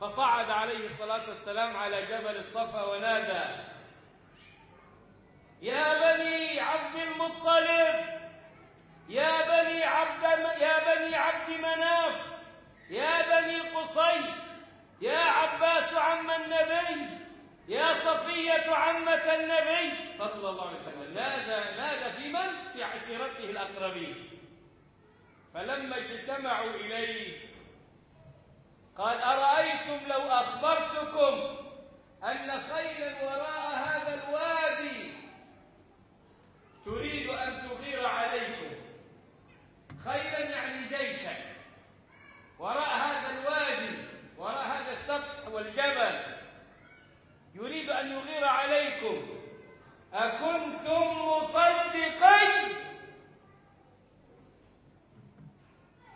فصعد عليه الصلاة والسلام على جبل الصفا ونادى يا بني عبد المطلب! يا بني عبد يا بني عبد مناف! يا بني قصي! يا عباس عم النبي يا صفية عمة النبي. صلى الله عليه وسلم. نادى نادى في من؟ في عشيرته الأقربين. فلما اجتمعوا إليه قال أرأيتم لو أخبرتكم أن خيلا وراء هذا الوادي تريد أن تغير عليكم؟ خيلا يعني جيشا. وراء هذا الوادي وراء هذا السفح والجبل يريد أن يغير عليكم. أكنتم مصدقين.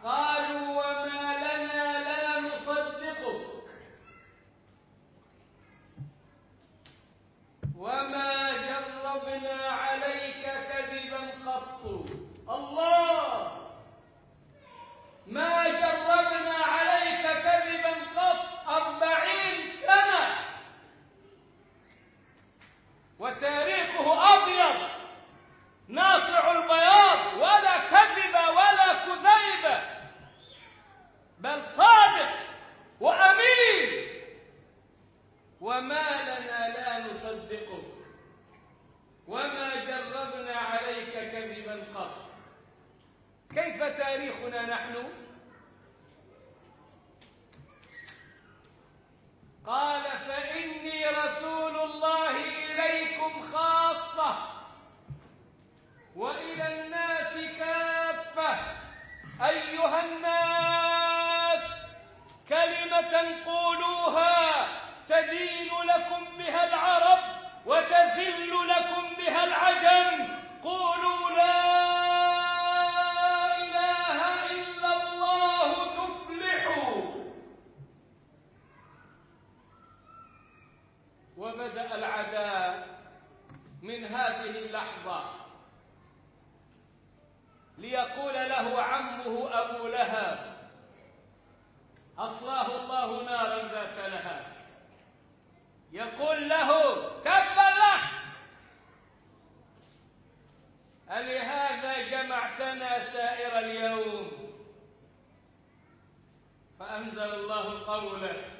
قالوا وما لنا لا نصدقك. وما جربنا عليك كذبا قط. الله! ما جربنا عليك كذبا قط أربعين سنة. وتاريخه أبيض. ناصع البياض. ولا كذب ولا كذيب. بل صادق وأمين. وما لنا لا نصدقك. وما جربنا عليك كذبا قط كيف تاريخنا نحن؟ قال فإني رسول الله إليكم خاصة وإلى الناس كافة. أيها الناس كلمة قولوها تدين لكم بها العرب وتذل لكم بها العجم. قولوا لا وبدأ العداء من هذه اللحظة. ليقول له عمه أبو لهب أصلاه الله نارا ذات لهب. يقول له تبا لك ألهذا جمعتنا سائر اليوم؟ فأنزل الله قوله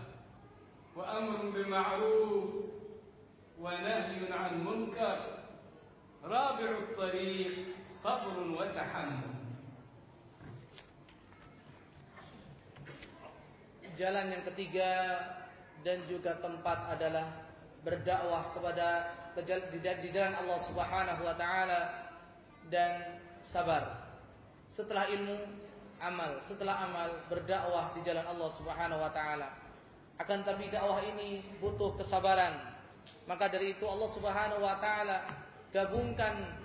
وأمر بمعروف ونهي عن منكر رابع الطريق صبر وتحمل Jalan yang ketiga dan juga tempat adalah berdakwah kepada di jalan Allah Subhanahu wa taala dan sabar. Setelah ilmu, amal, setelah amal berdakwah di jalan Allah Subhanahu wa taala. Akan tapi dakwah ini butuh kesabaran. Maka dari itu Allah Subhanahu wa taala gabungkan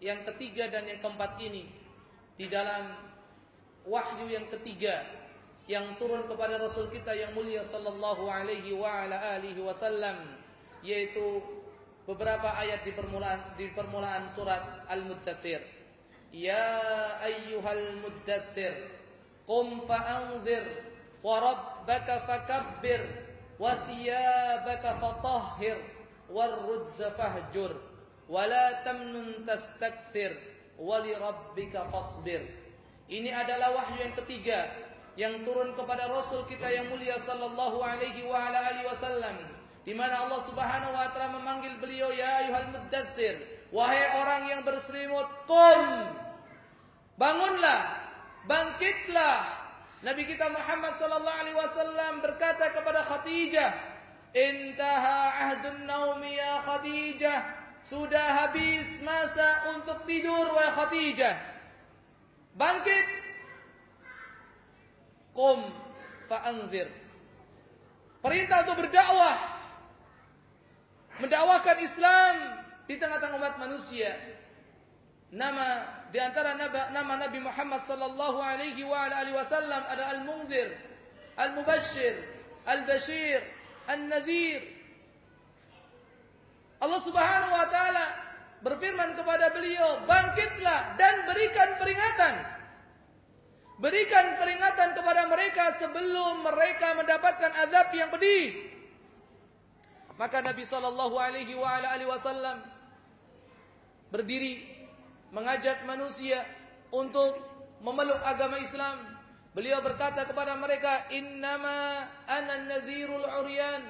yang ketiga dan yang keempat ini di dalam wahyu yang ketiga yang turun kepada Rasul kita yang mulia sallallahu alaihi wa ala alihi wasallam yaitu beberapa ayat di permulaan di permulaan surat Al-Muddatsir. Ya ayyuhal muddatsir qum fa'anzir wa rabbaka fakabbir wa thiyabaka fatahhir war rujza fahjur wa la tamnun tastakthir wa li rabbika fasbir. Ini adalah wahyu yang ketiga yang turun kepada Rasul kita yang mulia sallallahu alaihi wa ala alihi wasallam di mana Allah Subhanahu wa taala memanggil beliau ya ayyuhal muddatsir wahai orang yang berselimut qum bangunlah bangkitlah Nabi kita Muhammad sallallahu alaihi wasallam berkata kepada Khadijah intaha ahdun naumi ya Khadijah sudah habis masa untuk tidur wahai Khadijah bangkit Qum fa'anzir. Perintah untuk berdakwah. Mendakwakan Islam di tengah-tengah umat manusia. Nama di antara nama Nabi Muhammad sallallahu alaihi wa alihi wasallam ada Al-Munzir, Al-Mubashshir, Al-Bashir, An-Nadhir. Allah Subhanahu wa taala berfirman kepada beliau, "Bangkitlah dan berikan peringatan." Berikan peringatan kepada mereka sebelum mereka mendapatkan azab yang pedih. Maka Nabi sallallahu alaihi wasallam berdiri mengajak manusia untuk memeluk agama Islam. Beliau berkata kepada mereka, "Innama ana nadhirul uryan."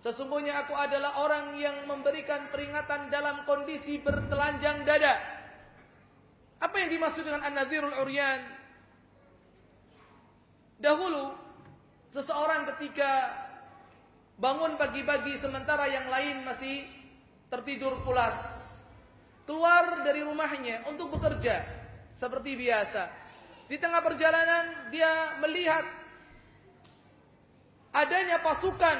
Sesungguhnya aku adalah orang yang memberikan peringatan dalam kondisi bertelanjang dada. Apa yang dimaksud dengan an-nadhirul uryan? Dahulu seseorang ketika bangun pagi-pagi sementara yang lain masih tertidur pulas. Keluar dari rumahnya untuk bekerja seperti biasa. Di tengah perjalanan dia melihat adanya pasukan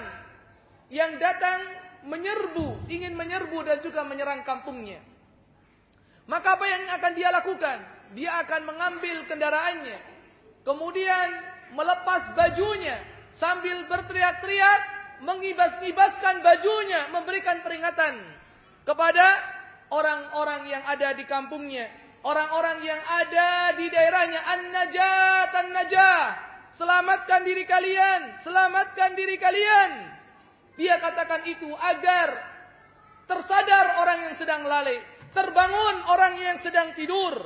yang datang menyerbu, ingin menyerbu dan juga menyerang kampungnya. Maka apa yang akan dia lakukan? Dia akan mengambil kendaraannya. Kemudian melepas bajunya sambil berteriak-teriak, mengibas-ibaskan bajunya, memberikan peringatan kepada orang-orang yang ada di kampungnya, orang-orang yang ada di daerahnya. An-najat, an-najah. Selamatkan diri kalian, selamatkan diri kalian. Dia katakan itu agar tersadar orang yang sedang lalai, terbangun orang yang sedang tidur.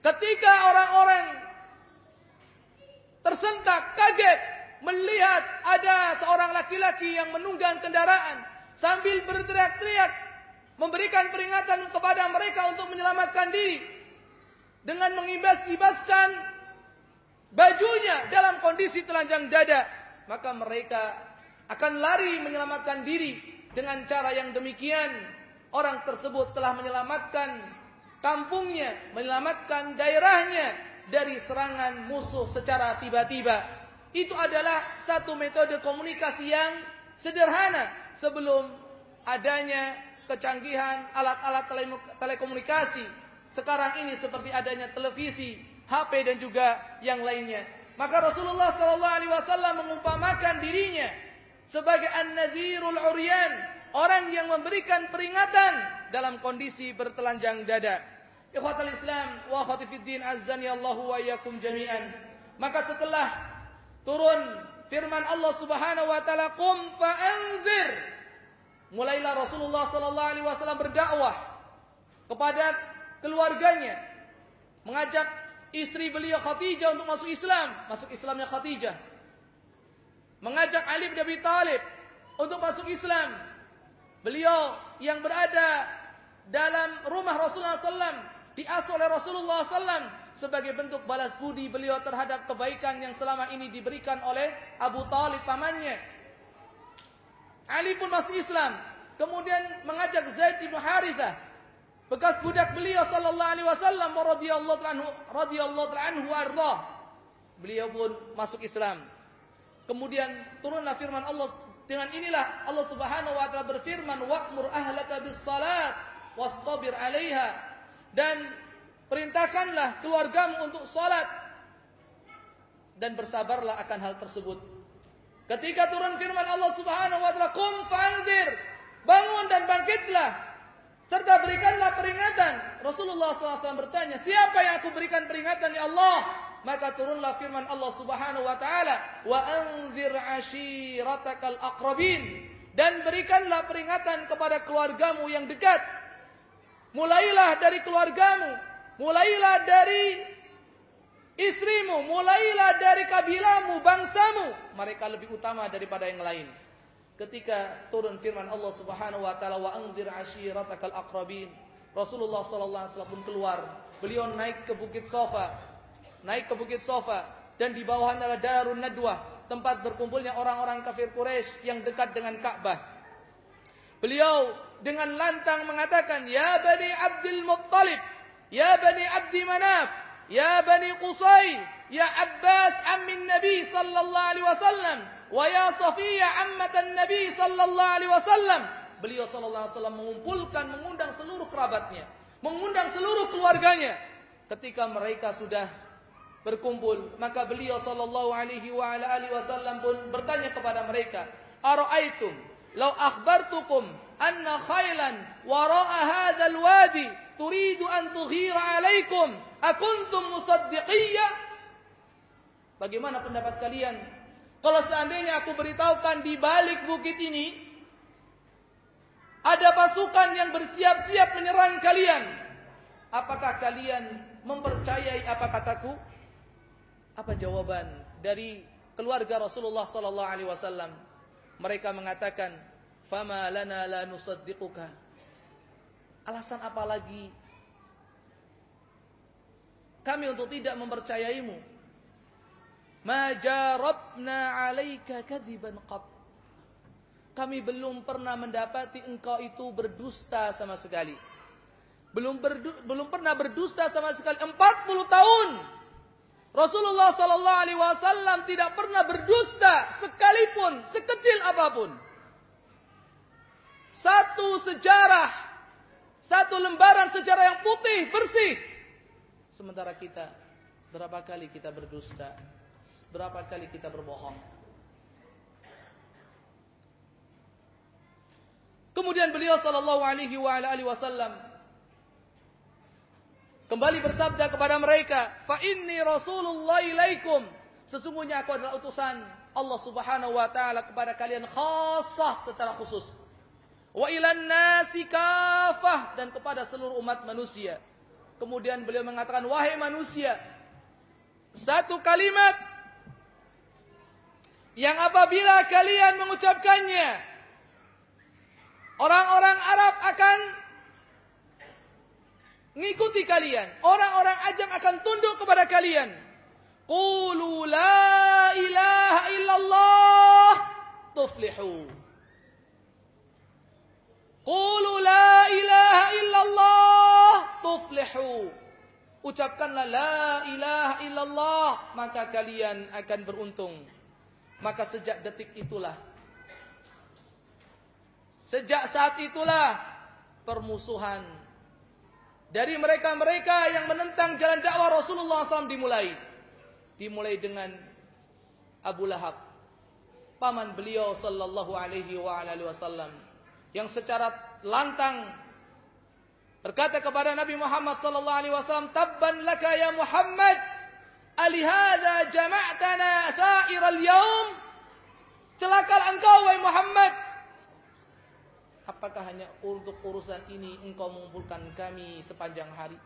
Ketika orang-orang tersentak, kaget, melihat ada seorang laki-laki yang menunggang kendaraan sambil berteriak-teriak memberikan peringatan kepada mereka untuk menyelamatkan diri dengan mengibas-ibaskan bajunya dalam kondisi telanjang dada maka mereka akan lari menyelamatkan diri dengan cara yang demikian orang tersebut telah menyelamatkan kampungnya, menyelamatkan daerahnya dari serangan musuh secara tiba-tiba. Itu adalah satu metode komunikasi yang sederhana sebelum adanya kecanggihan alat-alat telekomunikasi. Sekarang ini seperti adanya televisi, HP dan juga yang lainnya. Maka Rasulullah SAW mengumpamakan dirinya sebagai an-nadhirul uryan, orang yang memberikan peringatan dalam kondisi bertelanjang dada. Ikhwatul Islam wa khatifiddin Allahu wa iyyakum jami'an. Maka setelah turun firman Allah Subhanahu wa taala qum fa'anzir mulailah Rasulullah sallallahu alaihi wasallam berdakwah kepada keluarganya mengajak istri beliau Khadijah untuk masuk Islam masuk Islamnya Khadijah mengajak Ali bin Abi Thalib untuk masuk Islam. Beliau yang berada dalam rumah Rasulullah SAW diasuh oleh Rasulullah SAW sebagai bentuk balas budi beliau terhadap kebaikan yang selama ini diberikan oleh Abu Talib pamannya. Ali pun masuk Islam. Kemudian mengajak Zaid bin Harithah bekas budak beliau sallallahu alaihi wasallam radhiyallahu anhu radhiyallahu anhu arda. Beliau pun masuk Islam. Kemudian turunlah firman Allah dengan inilah Allah Subhanahu wa taala berfirman wa'mur ahlaka bis salat wastabir 'alaiha dan perintahkanlah keluargamu untuk salat dan bersabarlah akan hal tersebut. Ketika turun firman Allah Subhanahu wa taala qum bangun dan bangkitlah. Serta berikanlah peringatan. Rasulullah SAW bertanya, siapa yang aku berikan peringatan ya Allah? maka turunlah firman Allah Subhanahu wa taala wa anzir ashiratakal dan berikanlah peringatan kepada keluargamu yang dekat. Mulailah dari keluargamu. Mulailah dari istrimu mulailah dari kabilahmu bangsamu. Mereka lebih utama daripada yang lain. Ketika turun firman Allah Subhanahu wa taala wa anzir ashiratakal aqrabin. Rasulullah sallallahu alaihi wasallam pun keluar. Beliau naik ke bukit Sofa. Naik ke Bukit Sofa. Dan di bawah adalah Darun Nadwa, tempat berkumpulnya orang-orang kafir Quraisy yang dekat dengan Ka'bah. Beliau dengan lantang mengatakan, "Ya Bani Abdul Muttalib, ya Bani Abdi Manaf, ya Bani Qusay, ya Abbas ammin Nabi sallallahu alaihi wasallam, wa ya Safiyah ammatan Nabi sallallahu alaihi wasallam." Beliau sallallahu alaihi wasallam mengumpulkan, mengundang seluruh kerabatnya, mengundang seluruh keluarganya. Ketika mereka sudah berkumpul maka beliau sallallahu alaihi wa ala alihi wasallam pun bertanya kepada mereka araaitum? Law akhbartukum anna khailan wara'a hadzal wadi turidu an tughira alaikum akuntum musaddiqiyya bagaimana pendapat kalian kalau seandainya aku beritahukan di balik bukit ini ada pasukan yang bersiap-siap menyerang kalian apakah kalian mempercayai apa kataku apa jawaban dari keluarga Rasulullah sallallahu alaihi wasallam? Mereka mengatakan, "Fama lana la nusaddiquka." Alasan apa lagi kami untuk tidak mempercayaimu? Ma jarabna 'alaika kadiban qat. Kami belum pernah mendapati engkau itu berdusta sama sekali. Belum berdu, belum pernah berdusta sama sekali 40 tahun Rasulullah Sallallahu Alaihi Wasallam tidak pernah berdusta sekalipun sekecil apa pun. Satu sejarah, satu lembaran sejarah yang putih bersih. Sementara kita berapa kali kita berdusta, berapa kali kita berbohong. Kemudian beliau sallallahu alaihi wa alihi wasallam kembali bersabda kepada mereka, "Fa inni Rasulullah ilaikum." Sesungguhnya aku adalah utusan Allah Subhanahu wa taala kepada kalian khassah secara khusus. Wa ilan nasi kafah dan kepada seluruh umat manusia. Kemudian beliau mengatakan, "Wahai manusia, satu kalimat yang apabila kalian mengucapkannya, orang-orang Arab akan mengikuti kalian. Orang-orang ajam akan tunduk kepada kalian. Qulu la illallah tuflihu. Qulu la ilaha illallah tuflihu. Ucapkanlah la ilaha illallah maka kalian akan beruntung. Maka sejak detik itulah sejak saat itulah permusuhan dari mereka-mereka yang menentang jalan dakwah Rasulullah SAW dimulai dimulai dengan Abu Lahab paman beliau sallallahu alaihi wa alihi wasallam yang secara lantang berkata kepada Nabi Muhammad sallallahu alaihi wasallam tabban laka ya Muhammad alihada jama'tana sa'iral yaum celakalah engkau wahai Muhammad. Apakah hanya untuk urusan ini engkau mengumpulkan kami sepanjang hari?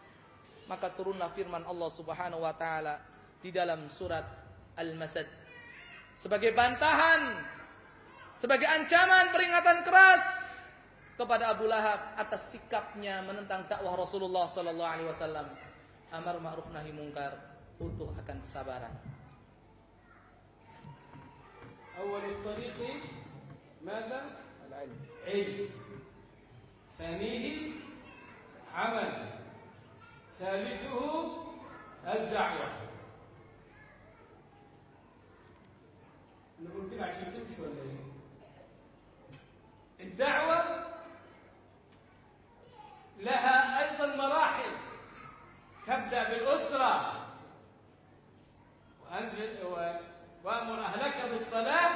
Maka turunlah firman Allah Subhanahu wa taala di dalam surat Al-Masad. Sebagai bantahan, sebagai ancaman peringatan keras kepada Abu Lahab atas sikapnya menentang dakwah Rasulullah sallallahu alaihi wasallam. Amar ma'ruf nahi mungkar butuh akan kesabaran. أول الطريق ماذا؟ Al-ilm. علم ثانيه عمل ثالثه الدعوة نقول كده عشان تمشي ولا ايه؟ الدعوة لها أيضا مراحل. تبدأ بالأسرة. وأنزل وأمر أهلك بالصلاة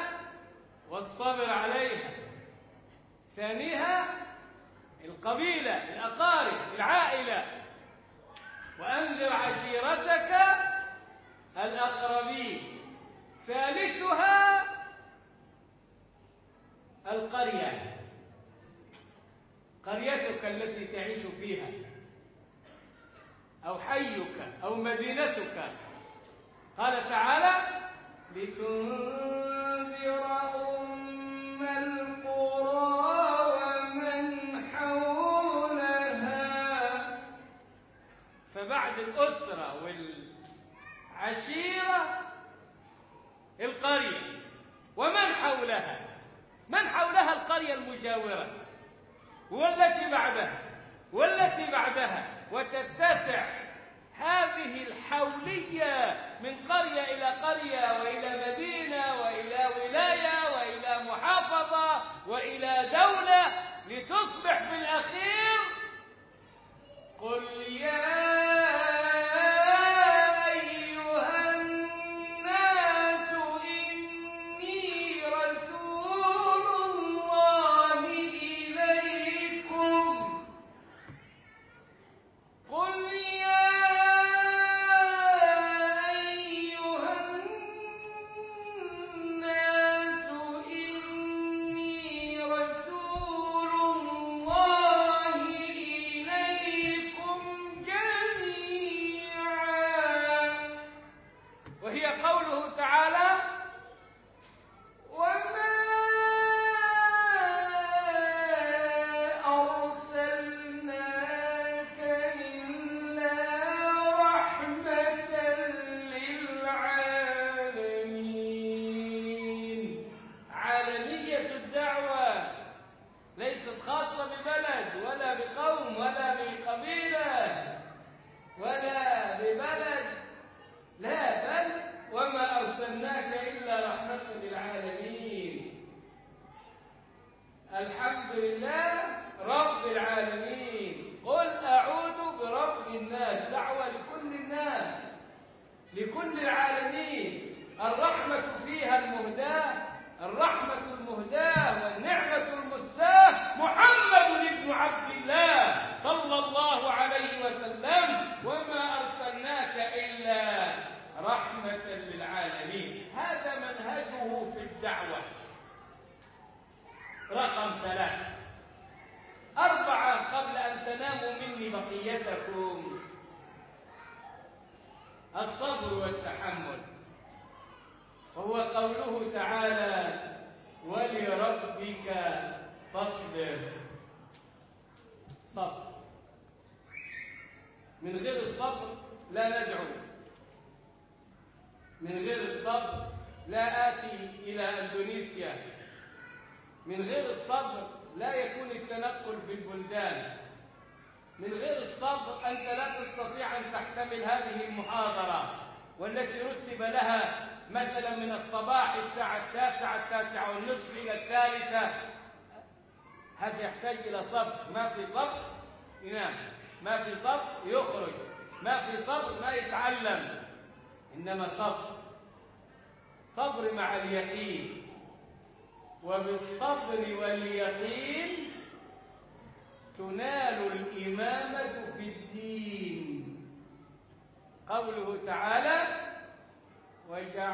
واصطبر عليها. ثانيها القبيلة الأقارب العائلة. وأنذر عشيرتك الأقربين. ثالثها القرية. قريتك التي تعيش فيها أو حيك أو مدينتك. قال تعالى لتنذر أم القرى ومن حولها. فبعد الأسرة والعشيرة القرية ومن حولها؟ من حولها القرية المجاورة؟ والتي بعدها والتي بعدها وتتسع هذه الحولية من قرية إلى قرية وإلى مدينة وإلى ولاية وإلى محافظة وإلى دولة لتصبح في الأخير قل يا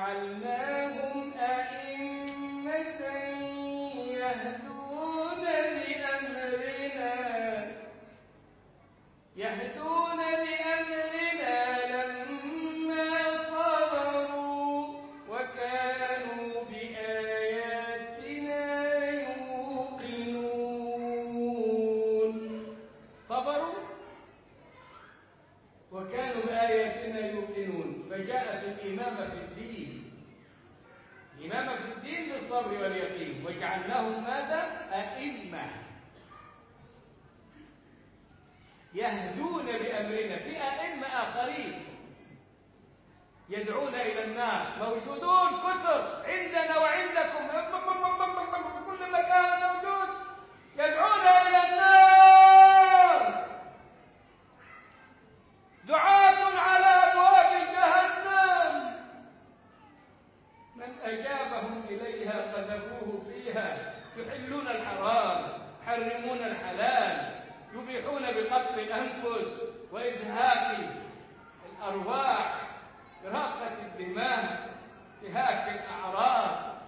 وجعلناهم أئمة يهدون بأمرنا يهدون بأمرنا وجعلناهم ماذا؟ أئمة. يهدون بأمرنا في أئمة آخرين. يدعون إلى النار. موجودون كثر. عندنا وعندكم. كل مكان موجود. يدعون إلى النار. بقتل الأنفس وإزهاق الأرواح إراقة الدماء انتهاك الأعراض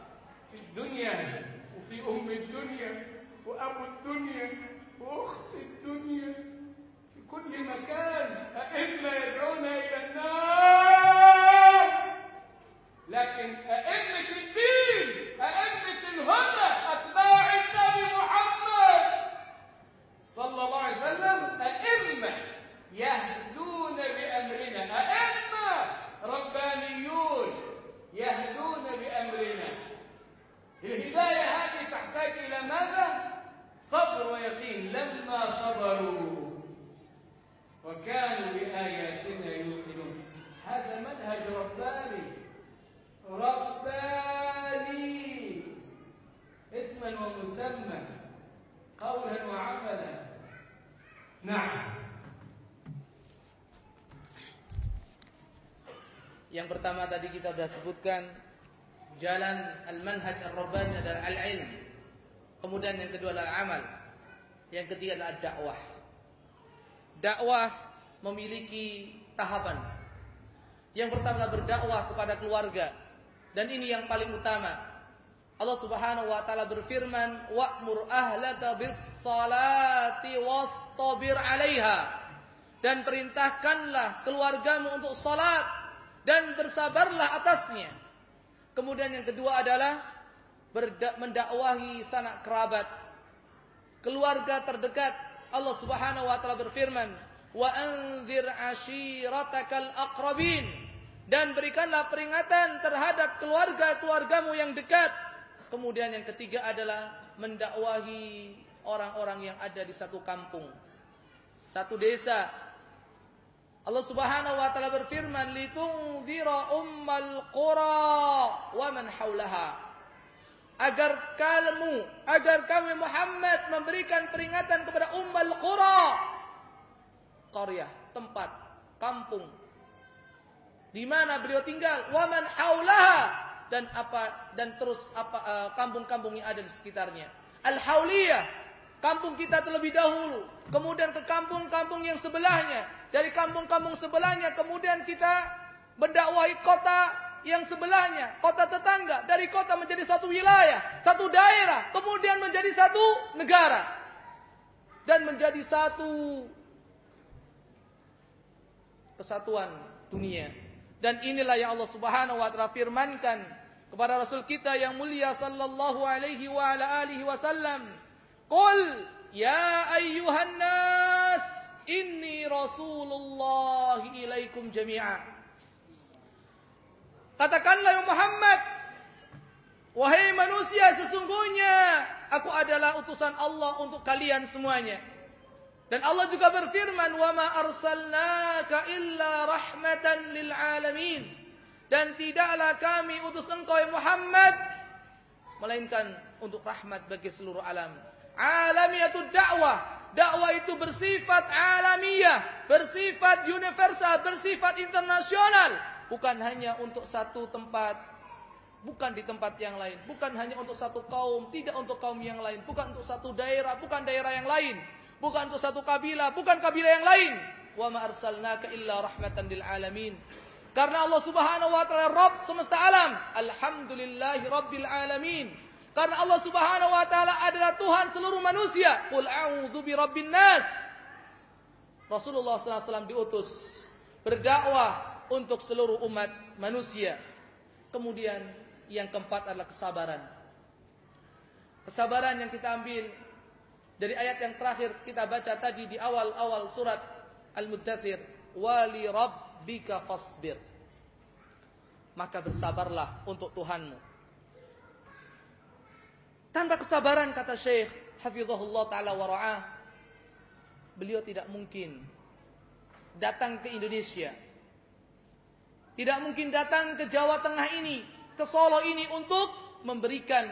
في الدنيا وفي أم الدنيا وأبو الدنيا وأخت الدنيا. في كل مكان أئمة يدعون إلى النار. لكن أئمة الدين أئمة الهدى أتباع النبي محمد صلى الله عليه وسلم أئمة يهدون بأمرنا أئمة ربانيون يهدون بأمرنا. الهداية هذه تحتاج إلى ماذا؟ صبر ويقين. لما صبروا وكانوا بآياتنا يوقنون. هذا منهج رباني. رباني. اسما ومسمى قولا وعملا نعم Yang pertama tadi kita sudah sebutkan jalan al-manhaj ar-rabbani adalah al-ilm. Kemudian yang kedua adalah amal. Yang ketiga adalah dakwah. Dakwah memiliki tahapan. Yang pertama adalah berdakwah kepada keluarga. Dan ini yang paling utama. Allah Subhanahu wa taala berfirman, "Wa'mur ahlaka bis-salati wastabir 'alaiha." Dan perintahkanlah keluargamu untuk salat dan bersabarlah atasnya. Kemudian yang kedua adalah mendakwahi sanak kerabat, keluarga terdekat. Allah Subhanahu wa taala berfirman, "Wa anzir ashiratakal aqrabin." Dan berikanlah peringatan terhadap keluarga-keluargamu yang dekat. Kemudian yang ketiga adalah mendakwahi orang-orang yang ada di satu kampung, satu desa, Allah Subhanahu wa taala berfirman litunzira ummal qura wa man haulaha agar kamu agar kami Muhammad memberikan peringatan kepada ummal qura. Qaryah tempat kampung. Di mana beliau tinggal. Wa man haulaha dan apa dan terus apa kampung-kampung yang ada di sekitarnya al hauliyah kampung kita terlebih dahulu kemudian ke kampung-kampung yang sebelahnya dari kampung-kampung sebelahnya kemudian kita mendakwahi kota yang sebelahnya, kota tetangga, dari kota menjadi satu wilayah, satu daerah, kemudian menjadi satu negara. Dan menjadi satu kesatuan dunia. Dan inilah yang Allah Subhanahu wa taala firmankan kepada Rasul kita yang mulia sallallahu alaihi wa ala alihi wasallam. Qul ya ayyuhan nas inni rasulullah ilaikum jami'a. Katakanlah ya Muhammad, wahai manusia sesungguhnya aku adalah utusan Allah untuk kalian semuanya. Dan Allah juga berfirman, "Wa ma arsalnaka illa rahmatan lil alamin." Dan tidaklah kami utus engkau ya Muhammad melainkan untuk rahmat bagi seluruh alam. Alamiyatud dakwah. Dakwah itu bersifat alamiah, bersifat universal, bersifat internasional bukan hanya untuk satu tempat, bukan di tempat yang lain, bukan hanya untuk satu kaum, tidak untuk kaum yang lain, bukan untuk satu daerah, bukan daerah yang lain, bukan untuk satu kabilah, bukan kabilah yang lain. Wa ma arsalnaka illa rahmatan lil alamin. Karena Allah Subhanahu wa taala Rabb semesta alam. Alhamdulillahi rabbil alamin. Karena Allah Subhanahu wa taala adalah Tuhan seluruh manusia. Qul a'udzu birabbin nas. Rasulullah SAW diutus berdakwah untuk seluruh umat manusia. Kemudian yang keempat adalah kesabaran. Kesabaran yang kita ambil dari ayat yang terakhir kita baca tadi di awal-awal surat Al-Muddathir, "Wali rabbika fasbir." Maka bersabarlah untuk Tuhanmu. Tanpa kesabaran kata Syekh Hafizahullah taala wa ra'ah, beliau tidak mungkin datang ke Indonesia tidak mungkin datang ke Jawa Tengah ini, ke Solo ini untuk memberikan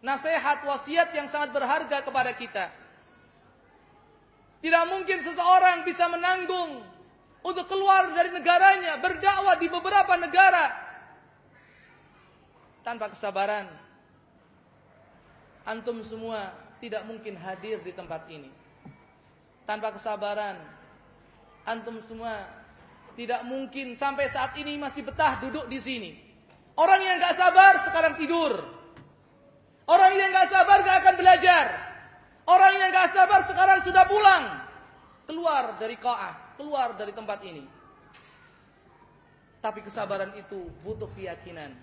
nasihat wasiat yang sangat berharga kepada kita. Tidak mungkin seseorang bisa menanggung untuk keluar dari negaranya, berdakwah di beberapa negara tanpa kesabaran. Antum semua tidak mungkin hadir di tempat ini. Tanpa kesabaran, antum semua tidak mungkin sampai saat ini masih betah duduk di sini. Orang yang gak sabar sekarang tidur. Orang yang gak sabar gak akan belajar. Orang yang gak sabar sekarang sudah pulang. Keluar dari ka'ah. Keluar dari tempat ini. Tapi kesabaran itu butuh keyakinan.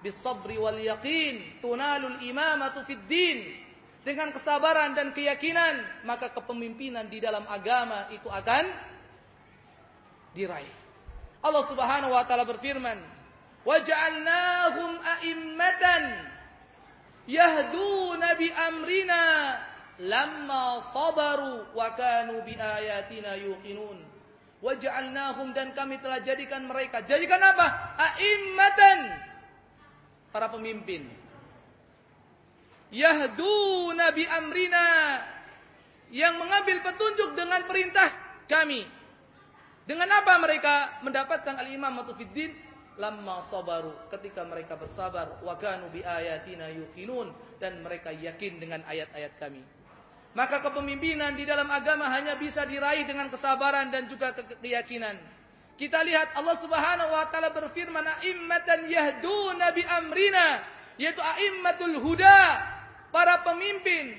Bisabri wal yakin tunalul imamatu fid din. Dengan kesabaran dan keyakinan, maka kepemimpinan di dalam agama itu akan diraih. Allah Subhanahu wa taala berfirman, "Waj'alnahum a'immatan yahduna bi amrina lamma sabaru wa kanu bi ayatina yuqinun." Waj'alnahum dan kami telah jadikan mereka. Jadikan apa? A'immatan. Para pemimpin. Yahduna bi amrina. Yang mengambil petunjuk dengan perintah kami. Dengan apa mereka mendapatkan al-imam fiddin? Lama sabaru ketika mereka bersabar wa kanu bi ayatina yuqinun dan mereka yakin dengan ayat-ayat kami. Maka kepemimpinan di dalam agama hanya bisa diraih dengan kesabaran dan juga ke keyakinan. Kita lihat Allah Subhanahu wa taala berfirman a'immatan yahduna bi amrina yaitu a'immatul huda para pemimpin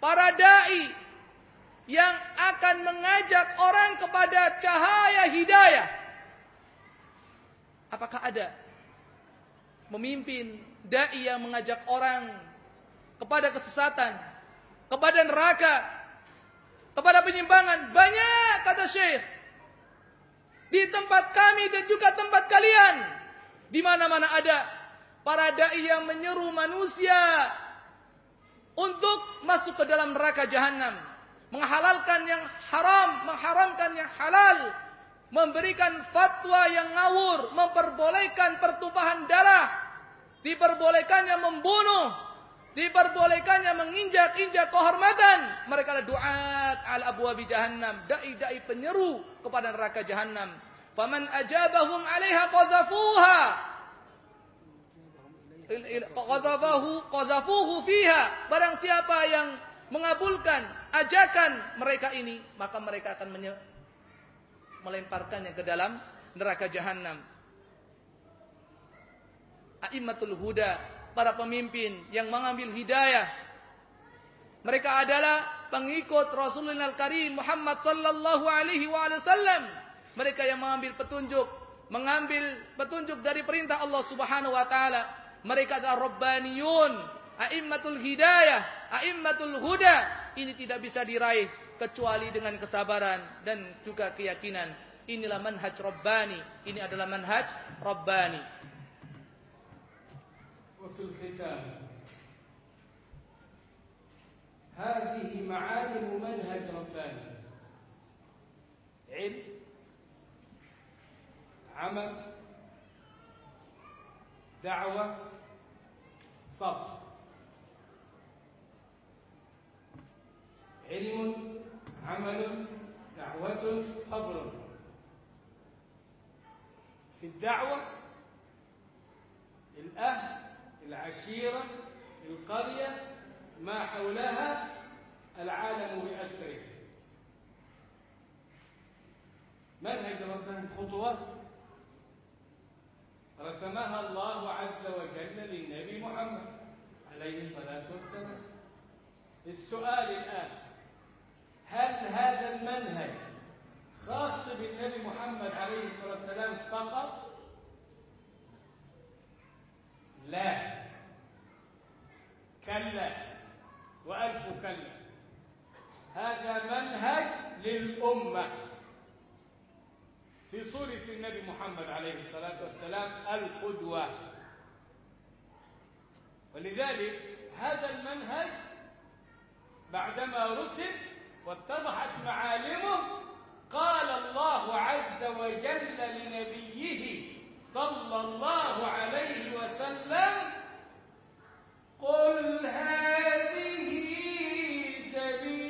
para dai yang akan mengajak orang kepada cahaya hidayah. Apakah ada memimpin dai yang mengajak orang kepada kesesatan, kepada neraka, kepada penyimpangan? Banyak kata Syekh. Di tempat kami dan juga tempat kalian. Di mana-mana ada para dai yang menyeru manusia untuk masuk ke dalam neraka jahanam menghalalkan yang haram, mengharamkan yang halal, memberikan fatwa yang ngawur, memperbolehkan pertumpahan darah, diperbolehkannya membunuh, diperbolehkannya menginjak-injak kehormatan. Mereka adalah duat al abwabi jahannam, dai-dai penyeru kepada neraka jahannam. Faman ajabahum 'alaiha qadhafuha qadhafahu qadhafuhu fiha barang siapa yang mengabulkan ajakan mereka ini, maka mereka akan melemparkannya ke dalam neraka jahanam. a'immatul huda, para pemimpin yang mengambil hidayah. Mereka adalah pengikut Rasulullah Al-Karim Muhammad sallallahu alaihi wasallam. Mereka yang mengambil petunjuk, mengambil petunjuk dari perintah Allah Subhanahu wa taala. Mereka adalah rabbaniyun, a'immatul hidayah, a'immatul huda. Ini tidak bisa diraih kecuali dengan kesabaran dan juga keyakinan. Inilah manhaj Rabbani. Ini adalah manhaj Rabbani. وفي الختام. هذه معالم منهج رباني. علم عمل دعوة صبر. علم عمل دعوة صبر. في الدعوة الأهل العشيرة القرية ما حولها العالم بأسره. منهج ربنا خطوة. رسمها الله عز وجل للنبي محمد عليه الصلاة والسلام. السؤال الآن هل هذا المنهج خاص بالنبي محمد عليه الصلاة والسلام فقط لا. كلا وألف كلا. هذا منهج للأمة. في صورة النبي محمد عليه الصلاة والسلام القدوة. ولذلك هذا المنهج بعدما رسم واتضحت معالمه قال الله عز وجل لنبيه صلى الله عليه وسلم قل هذه سبيلي.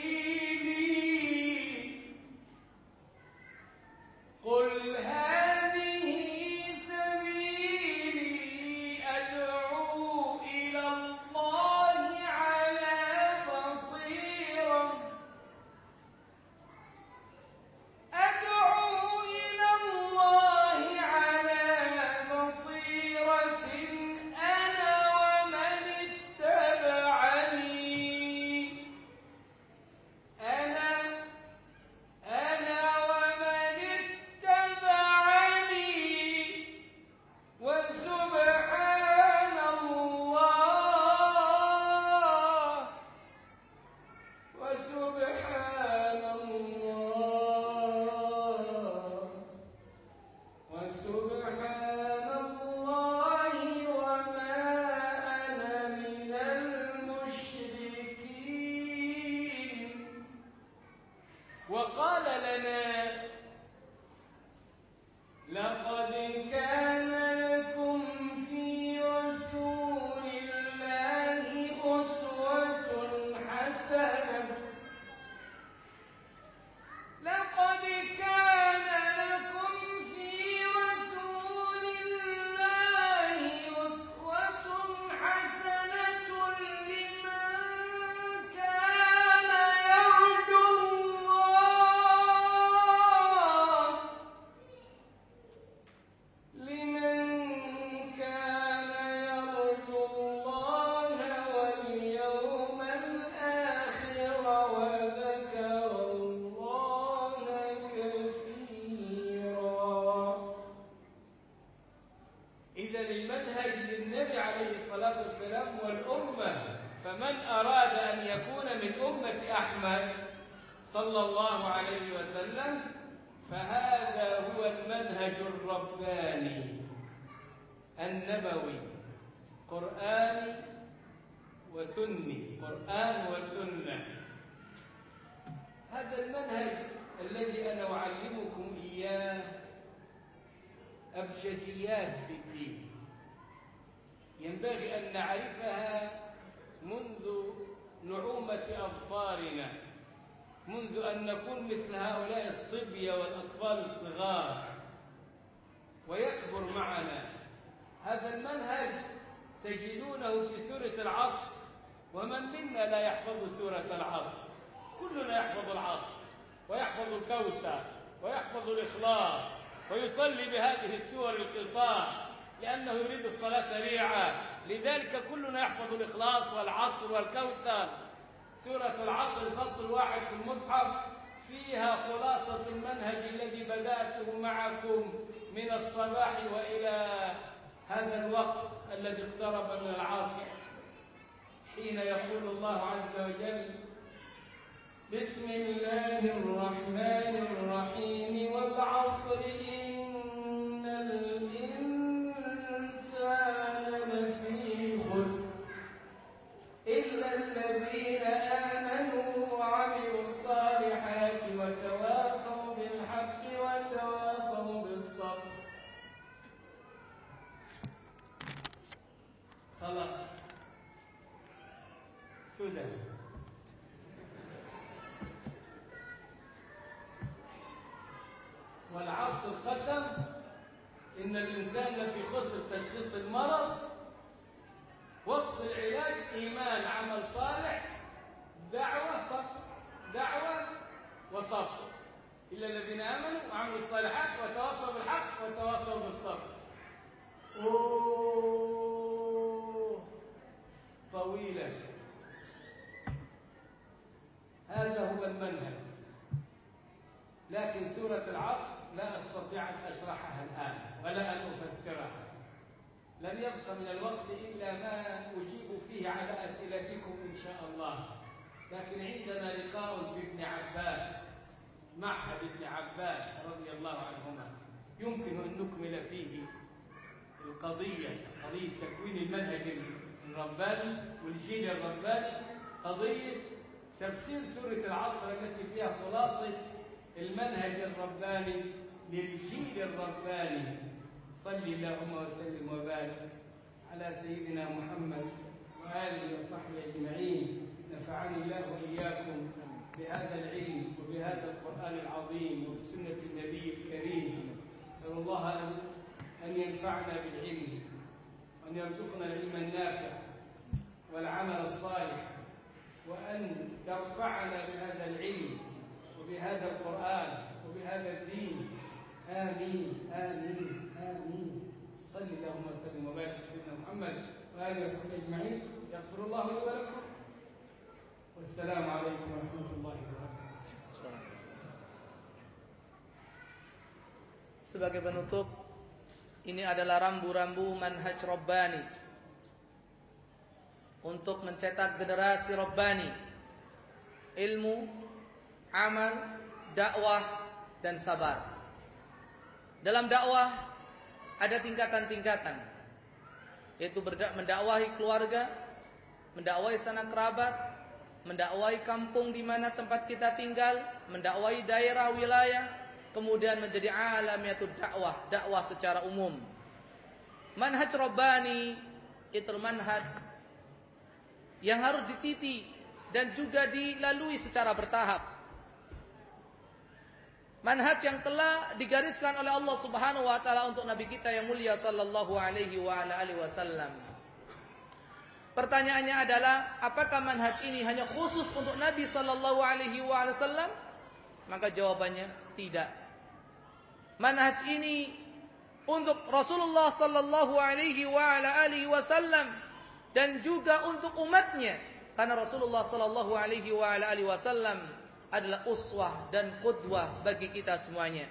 بدأته معكم من الصباح وإلى هذا الوقت الذي اقترب من العصر حين يقول الله عز وجل بسم الله الرحمن الرحيم والعصر إن الإنسان خلاص سدى والعصر قسم إن الإنسان لفي خسر تشخيص المرض وصف العلاج إيمان عمل صالح دعوة صبر دعوة وصبر إلا الذين آمنوا وعملوا الصالحات وتواصوا بالحق وتواصوا بالصبر. أوه. طويلة هذا هو المنهج. لكن سورة العصر لا أستطيع أن أشرحها الآن ولا أن أفسرها. لن يبقى من الوقت إلا ما أجيب فيه على أسئلتكم إن شاء الله. لكن عندنا لقاء في ابن عباس معهد ابن عباس رضي الله عنهما. يمكن أن نكمل فيه القضية قضية تكوين المنهج الرباني والجيل الرباني قضية تفسير سورة العصر التي فيها خلاصة المنهج الرباني للجيل الرباني. صل اللهم وسلم وبارك على سيدنا محمد وآله وصحبه أجمعين. نفعني الله وإياكم بهذا العلم وبهذا القرآن العظيم وبسنة النبي الكريم. نسأل الله أن ينفعنا بالعلم. وأن يرزقنا العلم النافع والعمل الصالح وأن يرفعنا بهذا العلم وبهذا القرآن وبهذا الدين. آمين آمين آمين. صل اللهم وسلم وبارك على سيدنا محمد وآله وصحبه أجمعين. يغفر الله لي ولكم. والسلام عليكم ورحمة الله وبركاته. Sebagai penutup Ini adalah rambu-rambu manhaj Rabbani. Untuk mencetak generasi Rabbani. Ilmu Amal Dakwah Dan sabar. Dalam dakwah Ada tingkatan-tingkatan. Yaitu mendakwahi keluarga Mendakwahi sanak kerabat Mendakwahi kampung di mana tempat kita tinggal Mendakwahi daerah wilayah kemudian menjadi alamiyatul dakwah, dakwah secara umum. Manhaj Rabbani itu manhaj yang harus dititi dan juga dilalui secara bertahap. Manhaj yang telah digariskan oleh Allah Subhanahu wa taala untuk nabi kita yang mulia sallallahu alaihi wa ala alihi wasallam. Pertanyaannya adalah apakah manhaj ini hanya khusus untuk Nabi sallallahu alaihi wasallam? Maka jawabannya tidak. Manhaj ini untuk Rasulullah sallallahu alaihi wa ala alihi wasallam dan juga untuk umatnya. Karena Rasulullah sallallahu alaihi wa ala alihi wasallam adalah uswah dan qudwah bagi kita semuanya.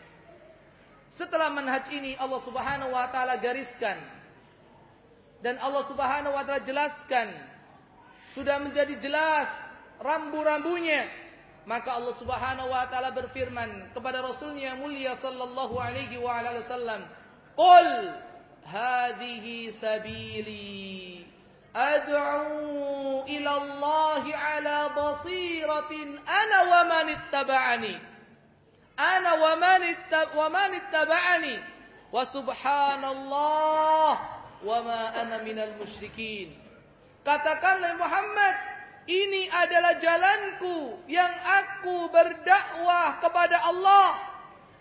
Setelah manhaj ini Allah Subhanahu wa taala gariskan dan Allah Subhanahu wa taala jelaskan. Sudah menjadi jelas rambu-rambunya maka Allah Subhanahu wa taala berfirman kepada rasulnya mulia sallallahu alaihi wa alihi wasallam qul hadhihi sabili ad'u ila Allah ala basiratin ana wa man ittaba'ani ana wa man wa man ittaba'ani wa subhanallah wa ma ana minal musyrikin. Katakanlah Muhammad, ini adalah jalanku yang aku berdakwah kepada Allah.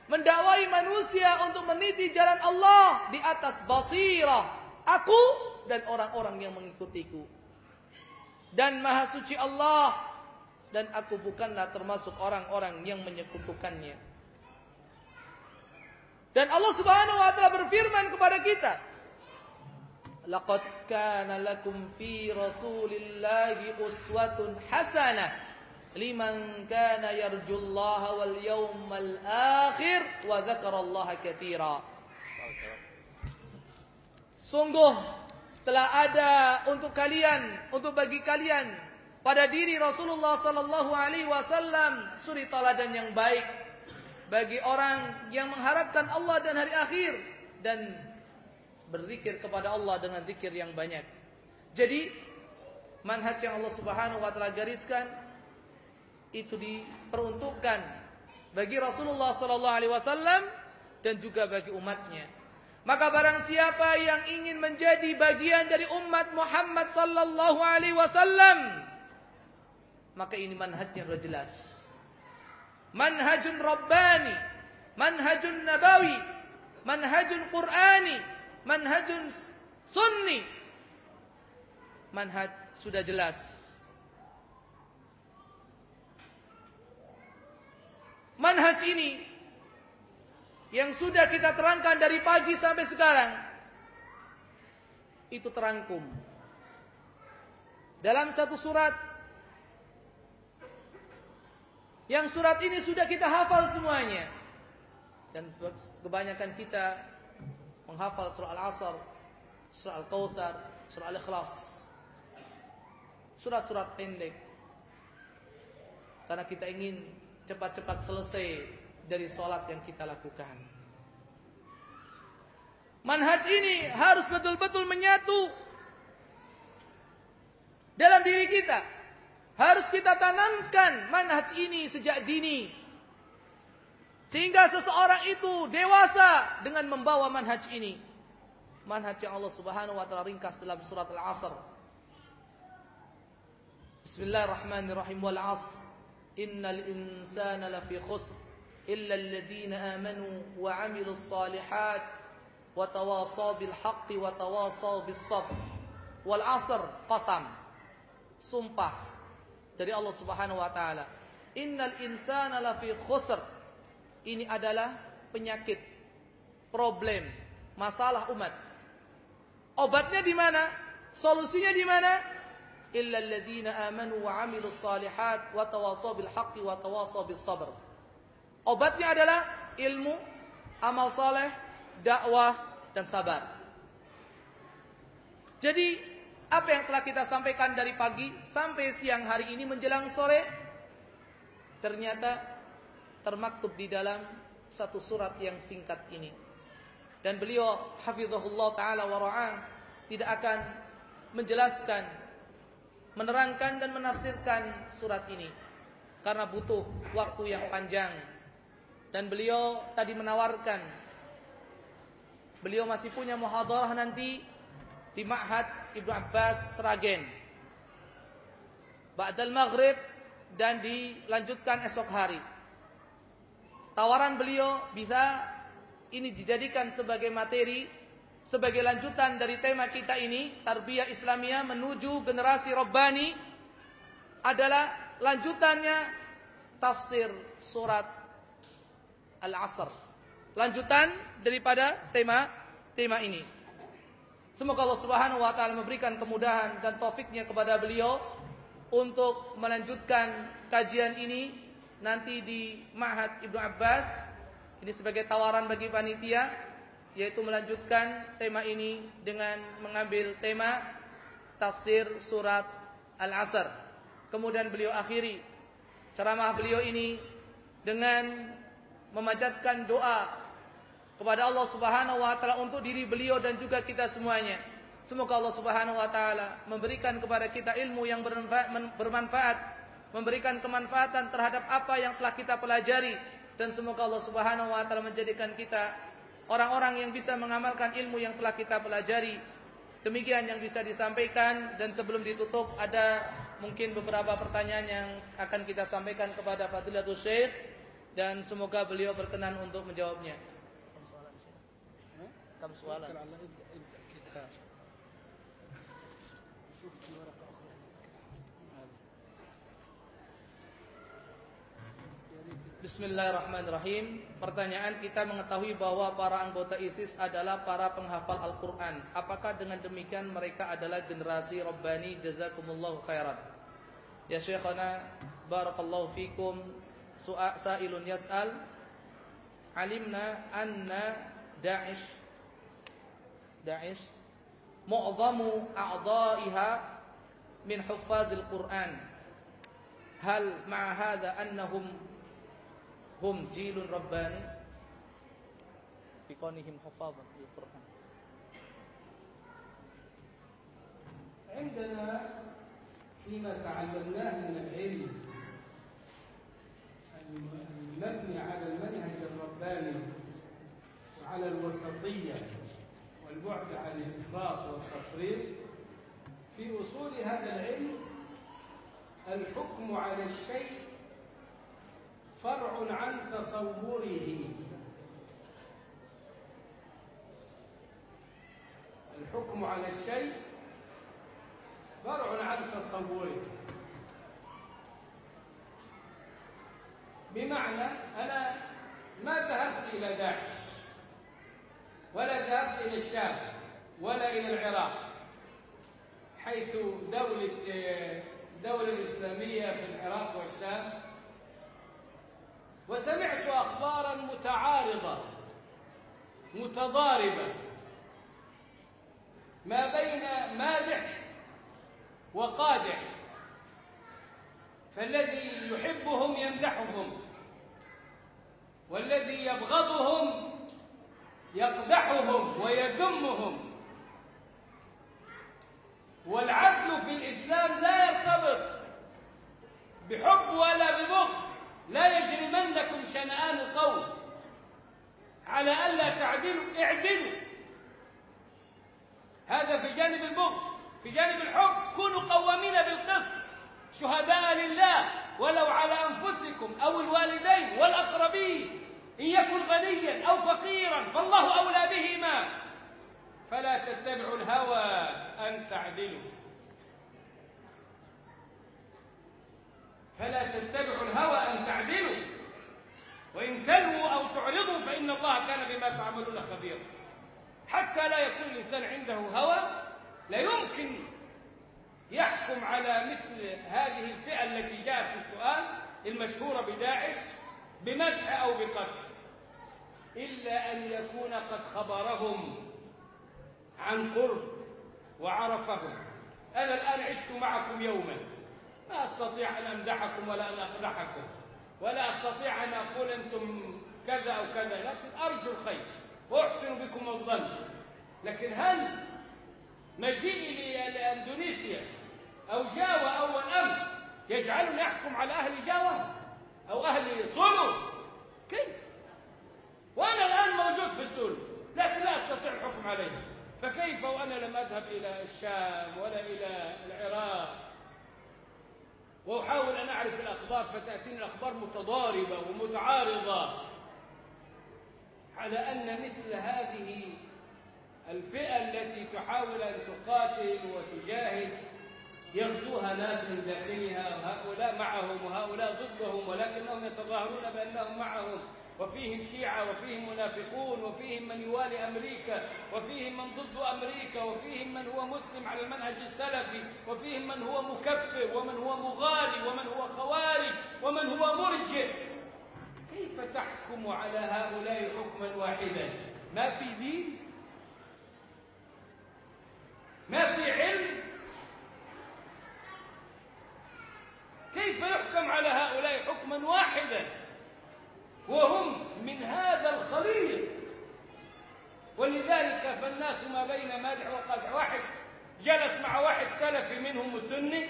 Mendakwai manusia untuk meniti jalan Allah di atas basirah. Aku dan orang-orang yang mengikutiku. Dan maha suci Allah. Dan aku bukanlah termasuk orang-orang yang menyekutukannya. Dan Allah subhanahu wa ta'ala berfirman kepada kita. Laqad kana lakum fi rasulillahi uswatun hasanah liman kana yarjullaha wal yawmal akhir wa dzakarallaha katsira. Sungguh telah ada untuk kalian, untuk bagi kalian pada diri Rasulullah sallallahu alaihi wasallam suri teladan yang baik bagi orang yang mengharapkan Allah dan hari akhir dan berzikir kepada Allah dengan zikir yang banyak. Jadi manhaj yang Allah Subhanahu wa taala gariskan itu diperuntukkan bagi Rasulullah sallallahu alaihi wasallam dan juga bagi umatnya. Maka barang siapa yang ingin menjadi bagian dari umat Muhammad sallallahu alaihi wasallam, maka ini manhajnya sudah jelas. Manhajun Rabbani, manhajun Nabawi, manhajun Qur'ani, manhajun Sunni. Manhaj sudah jelas. Manhaj ini yang sudah kita terangkan dari pagi sampai sekarang itu terangkum dalam satu surat yang surat ini sudah kita hafal semuanya dan kebanyakan kita menghafal surah Al-Asr, surah Al-Kautsar, surah Al-Ikhlas. Surat-surat pendek. Karena kita ingin cepat-cepat selesai dari sholat yang kita lakukan. Manhaj ini harus betul-betul menyatu dalam diri kita. Harus kita tanamkan manhaj ini sejak dini. Sehingga seseorang itu dewasa dengan membawa manhaj ini. Manhaj yang Allah Subhanahu wa taala ringkas dalam surat Al-Asr. Bismillahirrahmanirrahim wal 'asr. Innal insana lafi khusr illa alladhina amanu wa amilu salihat wa tawasaw bil haqqi wa tawasaw bis sabr. Wal 'asr qasam. Sumpah dari Allah Subhanahu wa taala. Innal insana lafi khusr ini adalah penyakit problem masalah umat. Obatnya di mana? Solusinya di mana? Illa alladziina amanu wa 'amilus salihat wa tawasaw bil haqqi wa tawasaw bis sabr. Obatnya adalah ilmu, amal soleh, dakwah, dan sabar. Jadi, apa yang telah kita sampaikan dari pagi sampai siang hari ini menjelang sore, ternyata termaktub di dalam satu surat yang singkat ini. Dan beliau, hafizahullah ta'ala wa tidak akan menjelaskan, menerangkan dan menafsirkan surat ini. Karena butuh waktu yang panjang dan beliau tadi menawarkan beliau masih punya muhadarah nanti di Ma'had Ibnu Abbas Seragen Ba'dal Maghrib dan dilanjutkan esok hari tawaran beliau bisa ini dijadikan sebagai materi sebagai lanjutan dari tema kita ini tarbiyah Islamiyah menuju generasi Rabbani adalah lanjutannya tafsir surat Al-Asr. Lanjutan daripada tema tema ini. Semoga Allah Subhanahu wa taala memberikan kemudahan dan taufiknya kepada beliau untuk melanjutkan kajian ini nanti di Ma'had Ibnu Abbas. Ini sebagai tawaran bagi panitia yaitu melanjutkan tema ini dengan mengambil tema tafsir surat Al-Asr. Kemudian beliau akhiri ceramah beliau ini dengan memanjatkan doa kepada Allah Subhanahu wa taala untuk diri beliau dan juga kita semuanya. Semoga Allah Subhanahu wa taala memberikan kepada kita ilmu yang bermanfaat, memberikan kemanfaatan terhadap apa yang telah kita pelajari dan semoga Allah Subhanahu wa taala menjadikan kita orang-orang yang bisa mengamalkan ilmu yang telah kita pelajari. Demikian yang bisa disampaikan dan sebelum ditutup ada mungkin beberapa pertanyaan yang akan kita sampaikan kepada Fadilatul Syekh dan semoga beliau berkenan untuk menjawabnya. Kam soalan. Bismillahirrahmanirrahim. Pertanyaan kita mengetahui bahwa para anggota ISIS adalah para penghafal Al-Quran. Apakah dengan demikian mereka adalah generasi Rabbani jazakumullahu khairan? Ya Syekhana, barakallahu fikum. Sa'ilun yas'al. Alimna anna Daesh Daesh mu'zamu a'dha'iha min huffazil Quran. Hal ma'a hadha annahum هم جيل رباني بكونهم حفاظا للقرآن عندنا فيما تعلمناه من العلم المبني على المنهج الرباني وعلى الوسطية والبعد عن الإفراط والتفريط في أصول هذا العلم الحكم على الشيء فرع عن تصوره. الحكم على الشيء فرع عن تصوره. بمعنى أنا ما ذهبت إلى داعش ولا ذهبت إلى الشام ولا إلى العراق حيث دولة دولة إسلامية في العراق والشام وسمعت أخبارا متعارضة متضاربة. ما بين مادح وقادح فالذي يحبهم يمدحهم والذي يبغضهم يقدحهم ويذمهم. والعدل في الإسلام لا يرتبط بحب ولا ببغض. لا يجرمنكم شنآن قوم على ألا تعدلوا اعدلوا. هذا في جانب البغض في جانب الحب. كونوا قوامين بالقسط شهداء لله ولو على أنفسكم أو الوالدين والأقربين. إن يكن غنيا أو فقيرا فالله أولى بهما. فلا تتبعوا الهوى أن تعدلوا. فلا تتبعوا الهوى أن تعدلوا. وإن تلووا أو تعرضوا فإن الله كان بما تعملون خبيرا. حتى لا يكون الإنسان عنده هوى لا يمكن يحكم على مثل هذه الفئة التي جاءت في السؤال المشهورة بداعش بمدح أو بقتل. إلا أن يكون قد خبرهم عن قرب وعرفهم. أنا الآن عشت معكم يوما. لا أستطيع أن أمدحكم ولا أن أقدحكم ولا أستطيع أن أقول أنتم كذا أو كذا لكن أرجو الخير وأحسن بكم الظن. لكن هل مجيئي لأندونيسيا أو جاوة أول أمس يجعلني أحكم على أهل جاوة أو أهل صولو كيف؟ وأنا الآن موجود في السول لكن لا أستطيع الحكم عليهم فكيف وأنا لم أذهب إلى الشام ولا إلى العراق وأحاول أن أعرف الأخبار فتأتيني الأخبار متضاربة ومتعارضة على أن مثل هذه الفئة التي تحاول أن تقاتل وتجاهد يغزوها ناس من داخلها وهؤلاء معهم وهؤلاء ضدهم ولكنهم يتظاهرون بأنهم معهم. وفيهم شيعة وفيهم منافقون وفيهم من يوالي أمريكا وفيهم من ضد أمريكا وفيهم من هو مسلم على المنهج السلفي وفيهم من هو مكفر ومن هو مغالي ومن هو خوارج ومن هو مرجئ كيف تحكم على هؤلاء حكما واحدا؟ ما في دين؟ ما في علم؟ كيف يحكم على هؤلاء حكما واحدا؟ وهم من هذا الخليط. ولذلك فالناس ما بين مدح وقدح واحد جلس مع واحد سلفي منهم سني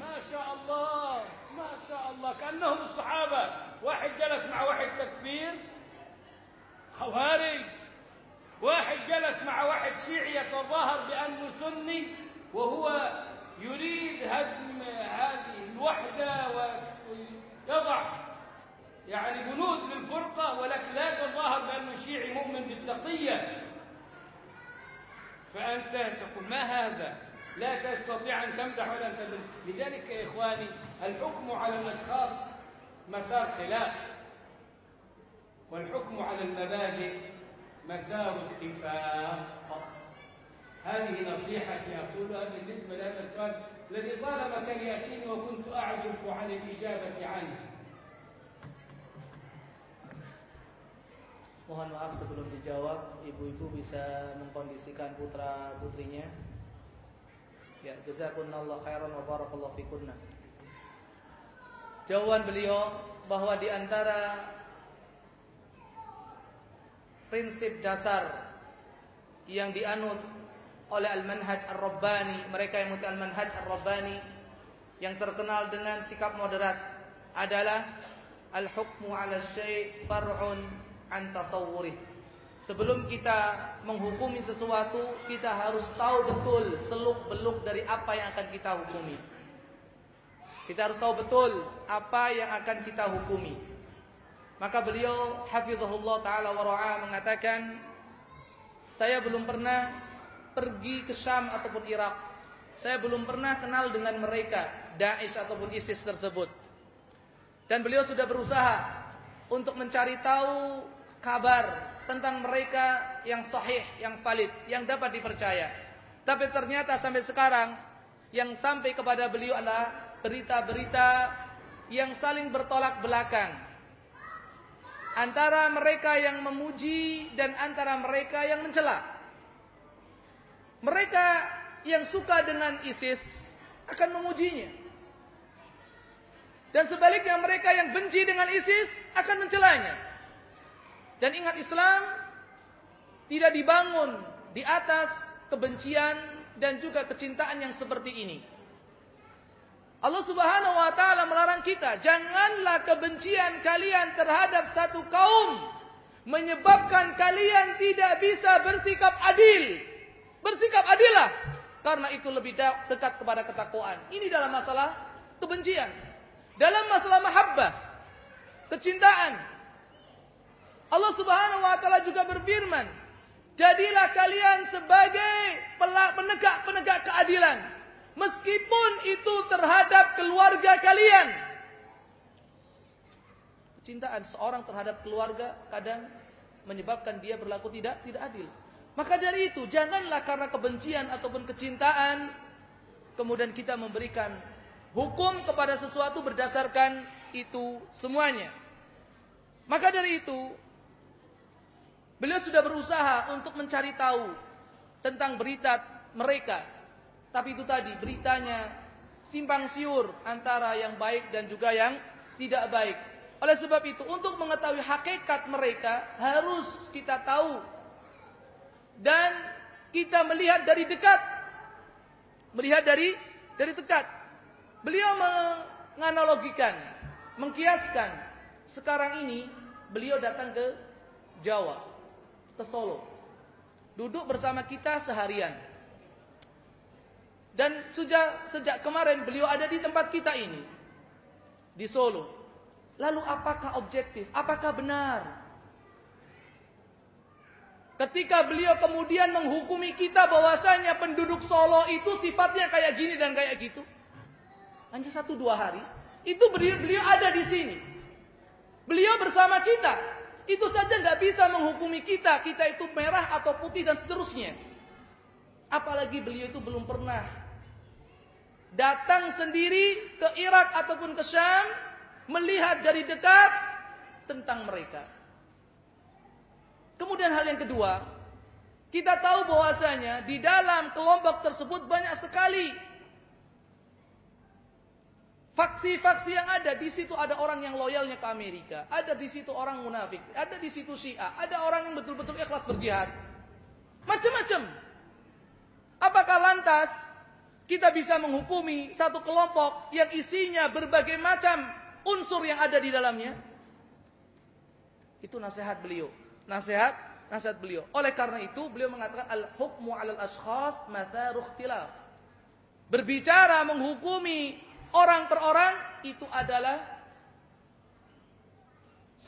ما شاء الله ما شاء الله. كأنهم الصحابة. واحد جلس مع واحد تكفير خوارج. واحد جلس مع واحد شيعي يتظاهر بأنه سني وهو يريد هدم هذه الوحدة ويضع يعني بنود للفرقة ولكن لا تظاهر بأنه شيعي مؤمن بالتقية. فأنت تقول ما هذا؟ لا تستطيع أن تمدح ولا أن تذم لذلك يا إخواني الحكم على الأشخاص مسار خلاف. والحكم على المبادئ مسار اتفاق. هذه نصيحتي أقولها بالنسبة لهذا السؤال الذي طالما كان يأتيني وكنت أعزف عن الإجابة عنه. Mohon maaf sebelum dijawab, ibu-ibu bisa mengkondisikan putra putrinya. Ya, jazakumullah khairan wa barakallahu fikunna. Jawaban beliau bahwa di antara prinsip dasar yang dianut oleh al-manhaj ar-rabbani, mereka yang muti al-manhaj ar-rabbani yang terkenal dengan sikap moderat adalah al-hukmu 'ala syai' far'un an Sebelum kita menghukumi sesuatu, kita harus tahu betul seluk-beluk dari apa yang akan kita hukumi. Kita harus tahu betul apa yang akan kita hukumi. Maka beliau hafizahullah taala wa ra'a mengatakan, saya belum pernah pergi ke Syam ataupun Irak. Saya belum pernah kenal dengan mereka, Daesh ataupun ISIS tersebut. Dan beliau sudah berusaha untuk mencari tahu kabar tentang mereka yang sahih, yang valid, yang dapat dipercaya. Tapi ternyata sampai sekarang yang sampai kepada beliau adalah berita-berita yang saling bertolak belakang. Antara mereka yang memuji dan antara mereka yang mencela. Mereka yang suka dengan ISIS akan memujinya. Dan sebaliknya mereka yang benci dengan ISIS akan mencelanya. Dan ingat Islam tidak dibangun di atas kebencian dan juga kecintaan yang seperti ini. Allah Subhanahu wa taala melarang kita, janganlah kebencian kalian terhadap satu kaum menyebabkan kalian tidak bisa bersikap adil. Bersikap adillah karena itu lebih dekat kepada ketakwaan. Ini dalam masalah kebencian. Dalam masalah mahabbah, kecintaan, Allah Subhanahu wa taala juga berfirman, "Jadilah kalian sebagai penegak-penegak keadilan, meskipun itu terhadap keluarga kalian." Cintaan seorang terhadap keluarga kadang menyebabkan dia berlaku tidak tidak adil. Maka dari itu, janganlah karena kebencian ataupun kecintaan kemudian kita memberikan hukum kepada sesuatu berdasarkan itu semuanya. Maka dari itu, Beliau sudah berusaha untuk mencari tahu tentang berita mereka. Tapi itu tadi beritanya simpang siur antara yang baik dan juga yang tidak baik. Oleh sebab itu untuk mengetahui hakikat mereka harus kita tahu dan kita melihat dari dekat. Melihat dari dari dekat. Beliau menganalogikan, mengkiaskan sekarang ini beliau datang ke Jawa ke Solo. Duduk bersama kita seharian. Dan sejak, sejak kemarin beliau ada di tempat kita ini. Di Solo. Lalu apakah objektif? Apakah benar? Ketika beliau kemudian menghukumi kita bahwasanya penduduk Solo itu sifatnya kayak gini dan kayak gitu. Hanya satu dua hari. Itu beliau, beliau ada di sini. Beliau bersama kita. Itu saja nggak bisa menghukumi kita, kita itu merah atau putih dan seterusnya. Apalagi beliau itu belum pernah datang sendiri ke Irak ataupun ke Syam melihat dari dekat tentang mereka. Kemudian hal yang kedua, kita tahu bahwasanya di dalam kelompok tersebut banyak sekali Faksi-faksi yang ada di situ ada orang yang loyalnya ke Amerika, ada di situ orang munafik, ada di situ Syiah, ada orang yang betul-betul ikhlas berjihad. Macam-macam. Apakah lantas kita bisa menghukumi satu kelompok yang isinya berbagai macam unsur yang ada di dalamnya? Itu nasihat beliau. Nasihat nasihat beliau. Oleh karena itu beliau mengatakan al-hukmu 'alal ashkhas matharu ikhtilaf. Berbicara menghukumi orang per orang itu adalah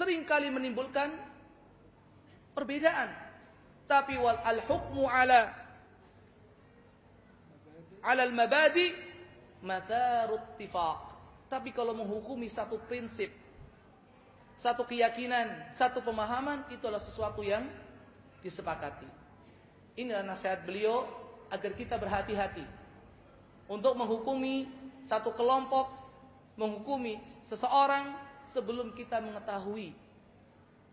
sering kali menimbulkan perbedaan. Tapi wal al hukmu ala ala al mabadi matharut tifaq. Tapi kalau menghukumi satu prinsip satu keyakinan, satu pemahaman itu adalah sesuatu yang disepakati. Inilah nasihat beliau agar kita berhati-hati untuk menghukumi satu kelompok, menghukumi seseorang sebelum kita mengetahui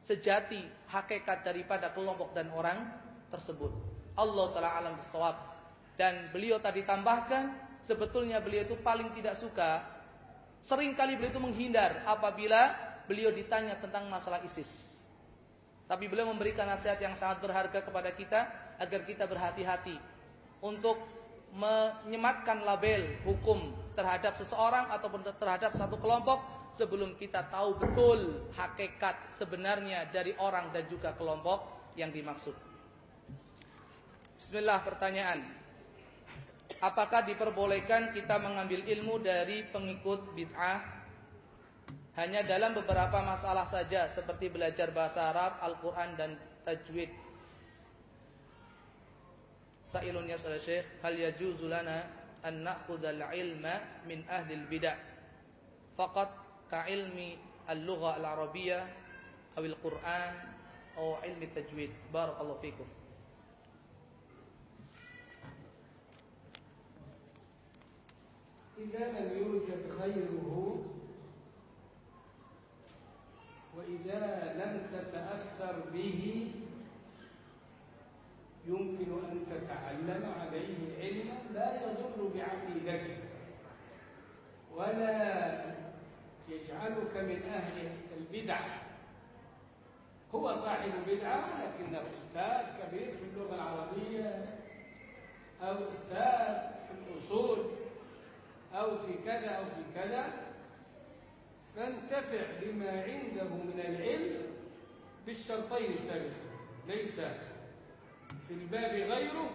sejati hakikat daripada kelompok dan orang tersebut. Allah taala alam bisawab. Dan beliau tadi tambahkan sebetulnya beliau itu paling tidak suka sering kali beliau itu menghindar apabila beliau ditanya tentang masalah ISIS. Tapi beliau memberikan nasihat yang sangat berharga kepada kita agar kita berhati-hati untuk menyematkan label hukum terhadap seseorang ataupun terhadap satu kelompok sebelum kita tahu betul hakikat sebenarnya dari orang dan juga kelompok yang dimaksud. Bismillah pertanyaan. Apakah diperbolehkan kita mengambil ilmu dari pengikut bid'ah hanya dalam beberapa masalah saja seperti belajar bahasa Arab, Al-Quran dan tajwid Sa'ilun ya Syekh, hal yajuzu lana an na'khudhal ilma min ahli al-bid'ah faqat ka'ilmi al-lugha al-arabiyyah aw al-Qur'an aw ilmi tajwid. Barakallahu fikum. إذا لم يوجد غيره وإذا لم تتأثر به يمكن أن تتعلم عليه علما لا يضر بعقيدتك. ولا يجعلك من أهل البدع. هو صاحب بدعة لكنه أستاذ كبير في اللغة العربية أو أستاذ في الأصول أو في كذا أو في كذا. فانتفع بما عنده من العلم بالشرطين السابقين. ليس في الباب غيره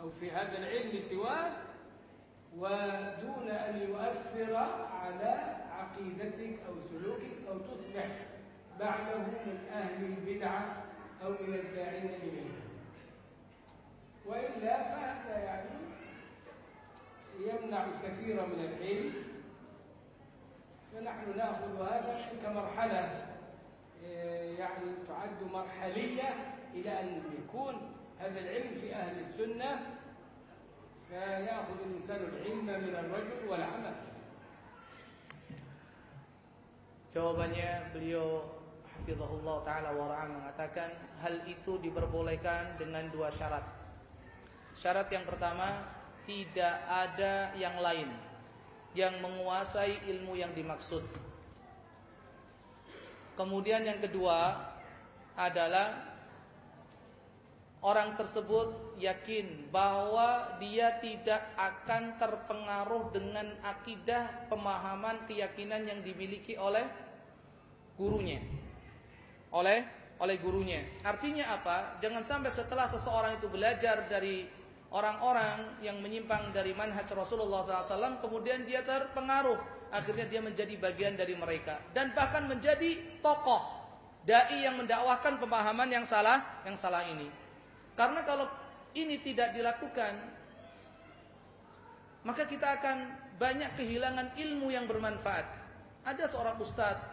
أو في هذا العلم سواه ودون أن يؤثر على عقيدتك أو سلوكك أو تصبح بعده من أهل البدعة أو من الداعين إليها. وإلا فهذا يعني يمنع الكثير من العلم فنحن نأخذ هذا كمرحلة يعني تعد مرحلية إلى أن يكون هذا العلم في أهل السنة فيأخذ الإنسان العلم من الرجل والعمل Jawabannya beliau Hafizahullah Ta'ala wara'an mengatakan Hal itu diperbolehkan dengan dua syarat Syarat yang pertama Tidak ada yang lain Yang menguasai ilmu yang dimaksud Kemudian yang kedua Adalah orang tersebut yakin bahwa dia tidak akan terpengaruh dengan akidah, pemahaman, keyakinan yang dimiliki oleh gurunya. Oleh oleh gurunya. Artinya apa? Jangan sampai setelah seseorang itu belajar dari orang-orang yang menyimpang dari manhaj Rasulullah SAW, kemudian dia terpengaruh, akhirnya dia menjadi bagian dari mereka dan bahkan menjadi tokoh dai yang mendakwahkan pemahaman yang salah, yang salah ini. Karena kalau ini tidak dilakukan, maka kita akan banyak kehilangan ilmu yang bermanfaat. Ada seorang ustadz,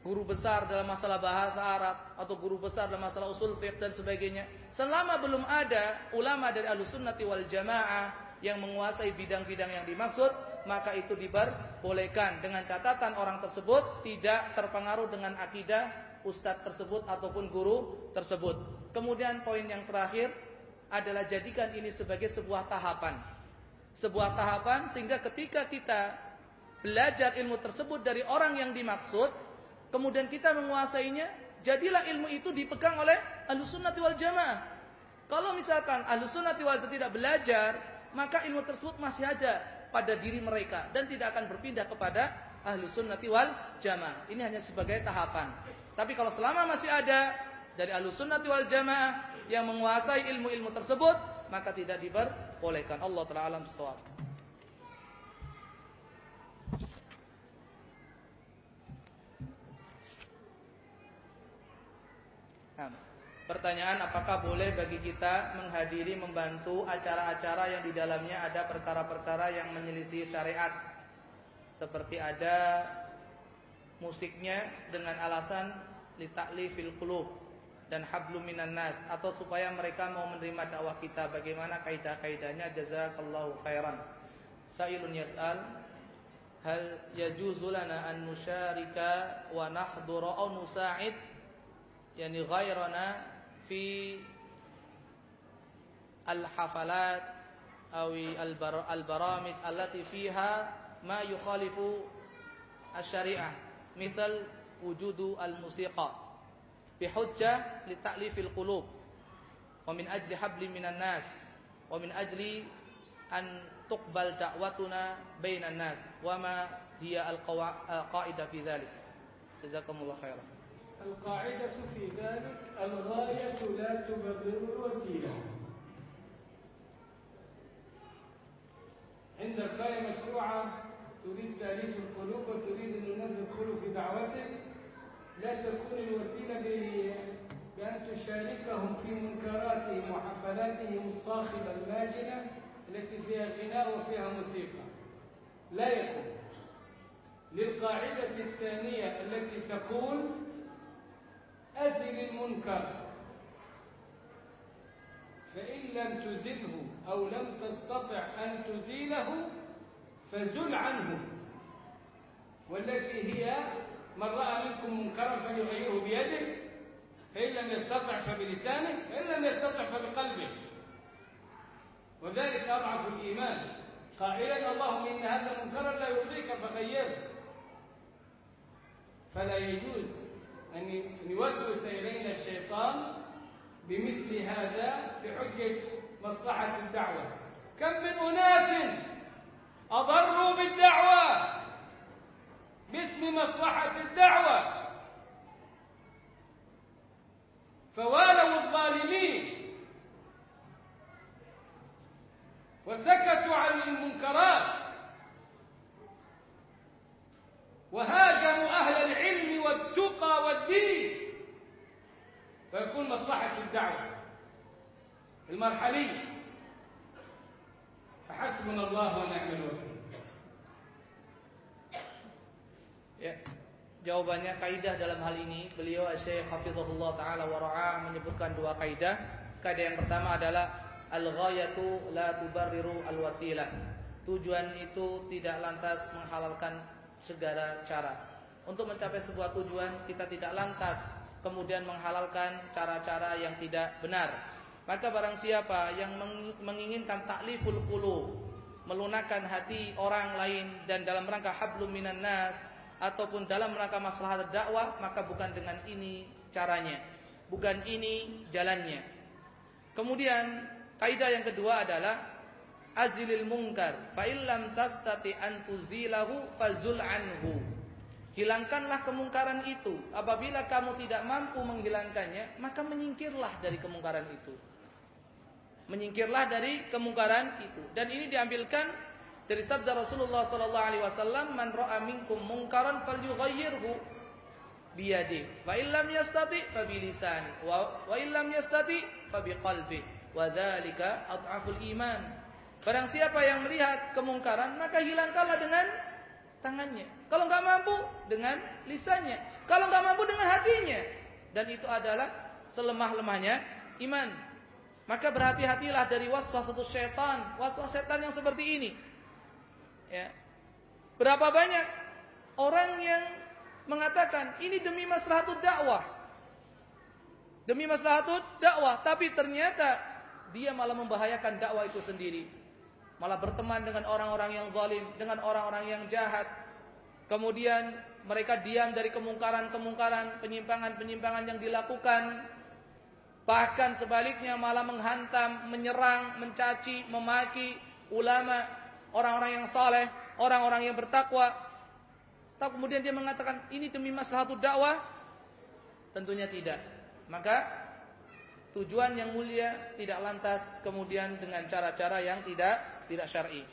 guru besar dalam masalah bahasa Arab atau guru besar dalam masalah usul fiqh dan sebagainya. Selama belum ada ulama dari Ahlussunnati wal Jamaah yang menguasai bidang-bidang yang dimaksud, maka itu diperbolehkan dengan catatan orang tersebut tidak terpengaruh dengan akidah ustadz tersebut ataupun guru tersebut. Kemudian poin yang terakhir adalah jadikan ini sebagai sebuah tahapan. Sebuah tahapan sehingga ketika kita belajar ilmu tersebut dari orang yang dimaksud, kemudian kita menguasainya, jadilah ilmu itu dipegang oleh ahlussunnati wal jamaah. Kalau misalkan ahlussunnati wal jamaah tidak belajar, maka ilmu tersebut masih ada pada diri mereka dan tidak akan berpindah kepada ahlussunnati wal jamaah. Ini hanya sebagai tahapan. Tapi kalau selama masih ada dari Ahlussunnati wal Jamaah yang menguasai ilmu-ilmu tersebut, maka tidak diperbolehkan. Allah taala alam shawab. Nah, pertanyaan apakah boleh bagi kita menghadiri membantu acara-acara yang di dalamnya ada perkara-perkara yang menyelisih syariat seperti ada musiknya dengan alasan litaklifil qulub dan hablum minan nas atau supaya mereka mau menerima dakwah kita bagaimana kaidah-kaidahnya jazakallahu khairan sailun yas'al hal yajuzu lana an nusyarika wa nahdura aw nusa'id yani ghairana fi al-hafalat aw al-baramij allati fiha ma yukhalifu asy-syari'ah misal wujudu al-musiqa bihujjah li ta'lifil qulub wa min ajli hablin minan nas wa min ajli an tuqbal da'watuna bainan nas wa ma hiya al-qa'ida fi dhalik jazakumullah khairan القاعدة في ذلك الغاية لا تبرر الوسيلة عندك غاية مشروعة تريد تأليف القلوب وتريد أن الناس يدخلوا في دعوتك لا تكون الوسيلة بأن تشاركهم في منكراتهم وحفلاتهم الصاخبة الماجنة التي فيها غناء وفيها موسيقى. لا يكون. للقاعدة الثانية التي تقول أزل المنكر. فإن لم تزله أو لم تستطع أن تزيله فزل عنه. والتي هي من رأى منكم منكرا فليغيره بيده فإن لم يستطع فبلسانه فإن لم يستطع فبقلبه. وذلك أضعف الإيمان. قائلا اللهم إن هذا منكرا لا يرضيك فغيره فلا يجوز أن يوسوس إلينا الشيطان بمثل هذا بحجة مصلحة الدعوة. كم من أناس أضروا بالدعوة! باسم مصلحة الدعوة. فوالوا الظالمين. وسكتوا عن المنكرات. وهاجموا أهل العلم والتقى والدين. فيكون مصلحة الدعوة المرحلية. فحسبنا الله ونعم الوكيل. Ya. Jawabannya kaidah dalam hal ini beliau Syekh Hafizahullah taala wa menyebutkan dua kaidah. Kaidah yang pertama adalah al-ghayatu la tubarriru al-wasilah. Tujuan itu tidak lantas menghalalkan segala cara. Untuk mencapai sebuah tujuan kita tidak lantas kemudian menghalalkan cara-cara yang tidak benar. Maka barang siapa yang menginginkan takliful qulub, melunakkan hati orang lain dan dalam rangka hablum minan nas ataupun dalam rangka masalah dakwah maka bukan dengan ini caranya. Bukan ini jalannya. Kemudian kaidah yang kedua adalah azilil mungkar fa illam tastati an tuzilahu fazul anhu. Hilangkanlah kemungkaran itu. Apabila kamu tidak mampu menghilangkannya maka menyingkirlah dari kemungkaran itu. Menyingkirlah dari kemungkaran itu. Dan ini diambilkan dari sabda Rasulullah sallallahu alaihi wasallam, "Man ra'a minkum munkaran falyughayyirhu biyadi, wa illam yastati fa bilisani, wa wa illam yastati fa biqalbi, wa dzalika adhaful iman." Barang siapa yang melihat kemungkaran, maka hilangkanlah dengan tangannya. Kalau nggak mampu dengan lisannya. Kalau nggak mampu dengan hatinya. Dan itu adalah selemah-lemahnya iman. Maka berhati-hatilah dari waswasatus syaitan, waswas setan yang seperti ini. Ya. Berapa banyak orang yang mengatakan ini demi maslahatul dakwah. Demi maslahatul dakwah, tapi ternyata dia malah membahayakan dakwah itu sendiri. Malah berteman dengan orang-orang yang zalim, dengan orang-orang yang jahat. Kemudian mereka diam dari kemungkaran-kemungkaran, penyimpangan-penyimpangan yang dilakukan. Bahkan sebaliknya malah menghantam, menyerang, mencaci, memaki ulama orang-orang yang saleh, orang-orang yang bertakwa. Tapi kemudian dia mengatakan ini demi maslahat dakwah? Tentunya tidak. Maka tujuan yang mulia tidak lantas kemudian dengan cara-cara yang tidak tidak syar'i. Ya,